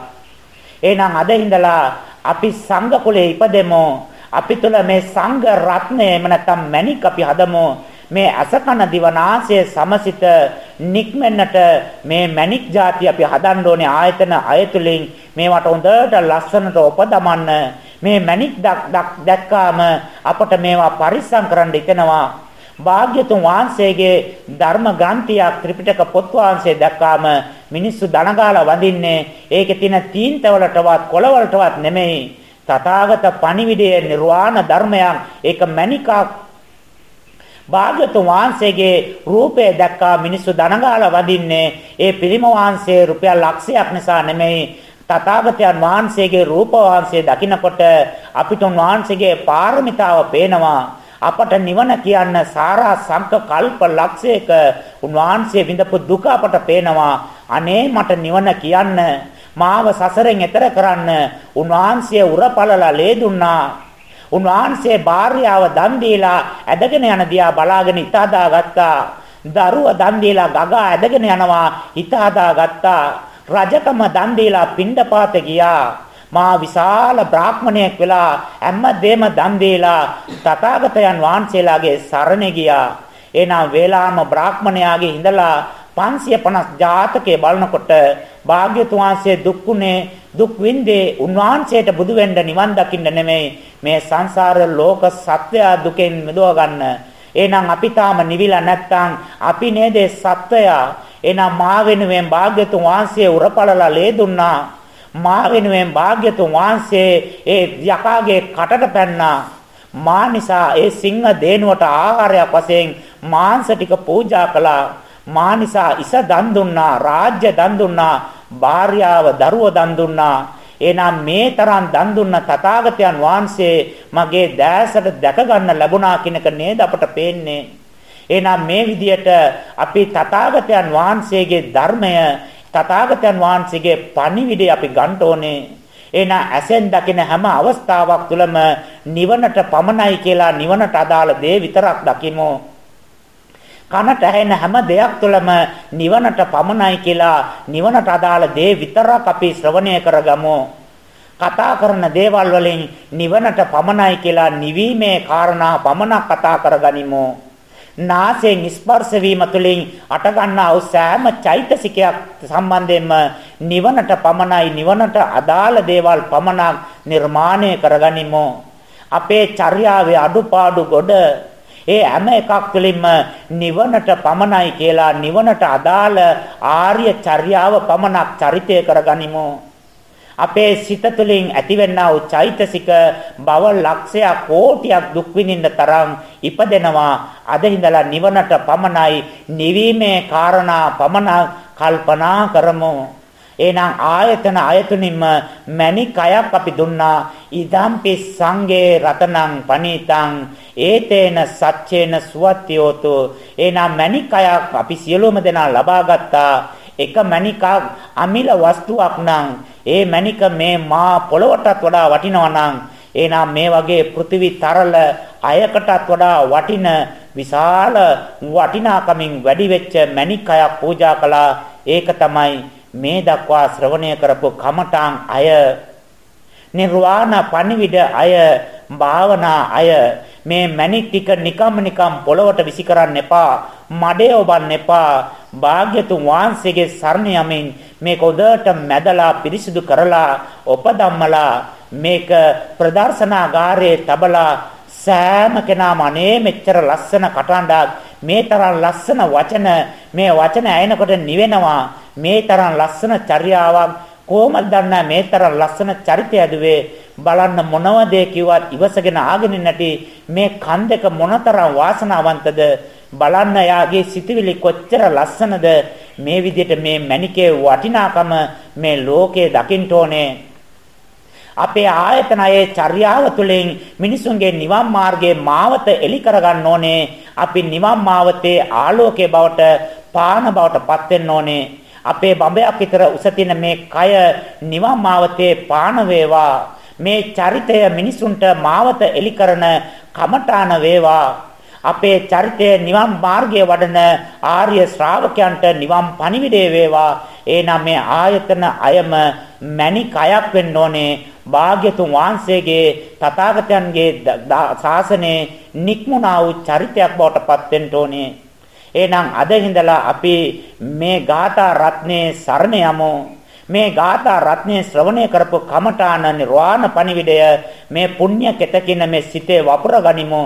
එහෙනම් අද ඉඳලා අපි සංඝ කුලයේ ඉපදෙමු. අපි තුල මේ සංඝ රත්නය එම නැත්නම් මණික් අපි හදමු. මේ අසකන දිවනාසය සමසිත නික්මෙන්නට මේ මණික් ಜಾති අපි හදන්න ඕනේ ආයතන අයතුලින්. මේවට හොඳට ලස්සනට උපදමන්න. මේ මණික් දැක්කාම අපට මේවා පරිස්සම් කරන්න හිතෙනවා භාග්‍යතුන් වහන්සේගේ ධර්ම ග්‍රන්ථියක් ත්‍රිපිටක පොත් වහන්සේ දැක්කාම මිනිස්සු දනගාලා වඳින්නේ. ඒකේ තියෙන තීන්තවලටවත් කොළවලටවත් නෙමෙයි. තථාගත පණිවිඩයේ නිර්වාණ ධර්මයක් ඒක මණිකක් භාග්‍යතුන් වහන්සේගේ රූපය දැක්කා මිනිස්සු දනගාලා වදින්නේ ඒ පිළිම වහන්සේ රුපියල් ලක්ෂයක් නිසා නෙමෙයි තථාගතයන් වහන්සේගේ රූප වහන්සේ දකිනකොට අපිට උන්වහන්සේගේ පාරමිතාව පේනවා. අපට නිවන කියන්න සාරා සංක කල්ප ලක්ෂයක උන්වහන්සේ විඳපු දුක අපට පේනවා. අනේ මට නිවන කියන්න මාව සසරෙන් එතර කරන්න උන්වහන්සේ උරපලලා ලේ දුන්නා. උන්වහන්සේ භාර්යාව දන් දීලා ඇදගෙන යන දියා බලාගෙන හිත හදාගත්තා. දරුව දන් දීලා ගගා ඇදගෙන යනවා හිත හදාගත්තා. රජකම දන් දීලා පිණ්ඩපාත ගියා. මා විශාල බ්‍රාහ්මණයෙක් වෙලා හැමදේම දන් දීලා තථාගතයන් වහන්සේලාගේ සරණ ගියා. එනම් වේලාම බ්‍රාහ්මණයාගේ ඉඳලා 550 ජාතකයේ බලනකොට භාග්‍යතුන් වහන්සේ දුක්ුනේ දුක් විඳේ උන්වහන්සේට බුදු වෙන්න නිවන් දකින්න නෙමෙයි මේ සංසාර ලෝක සත්‍ය දුකෙන් මිදව ගන්න. එහෙනම් අපි තාම නිවිලා නැත්තම් අපි නේද සත්‍යය. එහෙනම් මා වෙනුවෙන් භාග්‍යතුන් වහන්සේ උරපලලා ලේ දුන්නා. මා වෙනුවෙන් භාග්‍යතුන් වහන්සේ ඒ යකාගේ කටට පැන්නා. මා නිසා ඒ සිංහ දේනුවට ආහාරයක් වශයෙන් මාංශ ටික පූජා කළා. මා නිසා ඉස දන් දුන්නා, රාජ්‍ය දන් දුන්නා, භාර්යාව දරුව දන් දුන්නා. එහෙනම් මේ තරම් දන් දුන්න තථාගතයන් වහන්සේ මගේ දැසට දැක ගන්න ලැබුණා කියනක නේද අපට පේන්නේ. එහෙනම් මේ විදියට අපි තථාගතයන් වහන්සේගේ ධර්මය තථාගතයන් වහන්සේගේ පණිවිඩය අපි ගන්න ඕනේ. එහෙනම් ඇසෙන් දකින හැම අවස්ථාවක් තුළම නිවනට පමණයි කියලා නිවනට අදාළ දේ විතරක් දකිමු. කනට ඇහෙන හැම දෙයක් තුළම නිවනට පමණයි කියලා නිවනට අදාළ දේ විතරක් අපි ශ්‍රවණය කරගමු. කතා කරන දේවල් වලින් නිවනට පමණයි කියලා නිවීමේ කාරණා පමණක් කතා කරගනිමු. නාසයෙන් ස්පර්ශ වීම තුළින් අට ගන්නා වූ සෑම චෛතසිකයක් සම්බන්ධයෙන්ම නිවනට පමණයි නිවනට අදාළ දේවල් පමණක් නිර්මාණය කරගනිමු. අපේ චර්යාවේ අඩුපාඩු ගොඩ ඒ හැම එකක් තුළින්ම නිවනට පමණයි කියලා නිවනට අදාළ ආර්ය චර්යාව පමණක් චරිතය කරගනිමු. අපේ සිත තුළින් ඇතිවෙනා වූ චෛතසික බව ලක්ෂයක් කෝටියක් දුක් විඳින්න තරම් ඉපදෙනවා අද ඉඳලා නිවනට පමණයි නිවීමේ කාරණා පමණ කල්පනා කරමු එහෙනම් ආයතන අයතුනින්ම මණික් අයක් අපි දුන්නා. ඉදම්පි සංගේ රතනං පනීතං. ඒතේන සච්චේන සුවත්තියෝතු. එහෙනම් මණික් අයක් අපි සියලුම දෙනා ලබා ගත්තා. එක මණිකක් අමිල වස්තුවක් නම් ඒ මණික මේ මා පොළොවටත් වඩා වටිනවා නම් එහෙනම් මේ වගේ පෘථිවි තරල අයකටත් වඩා වටින විශාල වටිනාකමින් වැඩි වෙච්ච මණික් අයක් පූජා කළා. ඒක තමයි මේ දක්වා ශ්‍රවණය කරපු කමඨාන් අය නිර්වාණ පණිවිඩ අය භාවනා අය මේ මණික් ටික නිකම් නිකම් පොළවට විසි කරන්න එපා. මඩේ ඔබන්න එපා. භාග්‍යතුන් වහන්සේගේ සරණ යමින් මේක උදට මැදලා පිරිසිදු කරලා ඔපදම්මලා මේක ප්‍රදර්ශනාගාරයේ තබලා සෑම කෙනාම අනේ මෙච්චර ලස්සන කටහඬක් මේ තරම් ලස්සන වචන මේ වචන ඇයෙනකොට නිවෙනවා. මේ තරම් ලස්සන චර්යාවක් කොහොමද දන්නා? මේ තරම් ලස්සන චරිතය ඇදුවේ බලන්න මොනවද කිව්වත් ඉවසගෙන ආගෙන නැටි. මේ කන් දෙක මොනතරම් වාසනාවන්තද? බලන්න යාගේ සිතවිලි කොච්චර ලස්සනද? මේ විදිහට මේ මණිකේ වටිනාකම මේ ලෝකේ දකින්න ඕනේ. අපේ ආයතනයේ චර්යාව තුළින් මිනිසුන්ගේ නිවන් මාර්ගයේ මාවත එලි කරගන්න ඕනේ. අපි නිවන් මාවතේ ආලෝකයේ බවට පාන බවට පත් වෙන්න ඕනේ. අපේ බඹයක් විතර උස තියෙන මේ කය නිවන් මාවතේ පාන වේවා. මේ චරිතය මිනිසුන්ට මාවත එලි කරන කමඨාන වේවා. අපේ චරිතය නිවන් මාර්ගයේ වඩන ආර්ය ශ්‍රාවකයන්ට නිවන් පණිවිඩය වේවා. එනම් මේ ආයතන අයම මණි කයක් වෙන්න ඕනේ. භාග්‍යතුන් වහන්සේගේ තථාගතයන්ගේ ශාසනයේ නික්මුණා වූ චරිතයක් බවට පත් වෙන්න ඕනේ එහෙනම් අද හිඳලා අපි මේ ගාථා රත්නේ සරණ යමු. මේ ගාථා රත්නේ ශ්‍රවණය කරපු කමඨාන නිර්වාණ පණිවිඩය මේ පුණ්‍ය කෙතකින මේ සිතේ වපුර ගනිමු.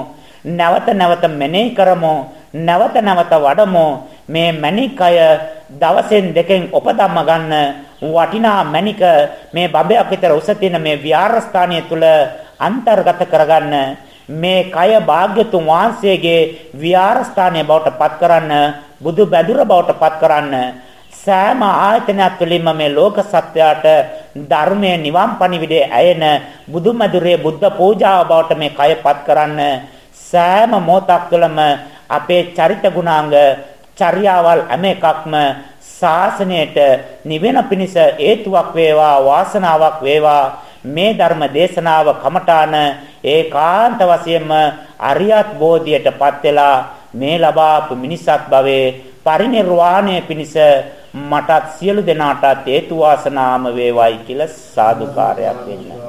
නැවත නැවත මෙනෙහි කරමු. නැවත නැවත වඩමු. මේ මණිකය දවසෙන් දෙකෙන් උපදම්ම ගන්න වටිනා මණික මේ බබයක් විතර උස තියෙන මේ විහාරස්ථානය තුල අන්තර්ගත කරගන්න මේ කය භාග්‍යතුන් වහන්සේගේ විහාරස්ථානය බවට පත් කරන්න බුදු බැදුර බවට පත් කරන්න සෑම ආයතනයක් තුළින්ම මේ ලෝක සත්‍යයට ධර්මයේ නිවන් පණිවිඩය ඇයෙන බුදු මැදුරේ බුද්ධ පූජාව බවට මේ කය පත් කරන්න. සෑම මොහොතක් තුළම අපේ චරිත ගුණාංග චර්යාවල් හැම එකක්ම ශාසනයට නිවෙන පිණිස හේතුවක් වේවා වාසනාවක් වේවා. මේ ධර්ම දේශනාව කමඨාන ඒකාන්ත වශයෙන්ම අරියත් බෝධියටපත් වෙලා මේ ලබාපු මිනිසත් භවයේ පරිනිර්වාණය පිණිස මටත් සියලු දෙනාටත් හේතු වාසනාම වේවායි කියලා සාදුකාරයක් වෙන්න.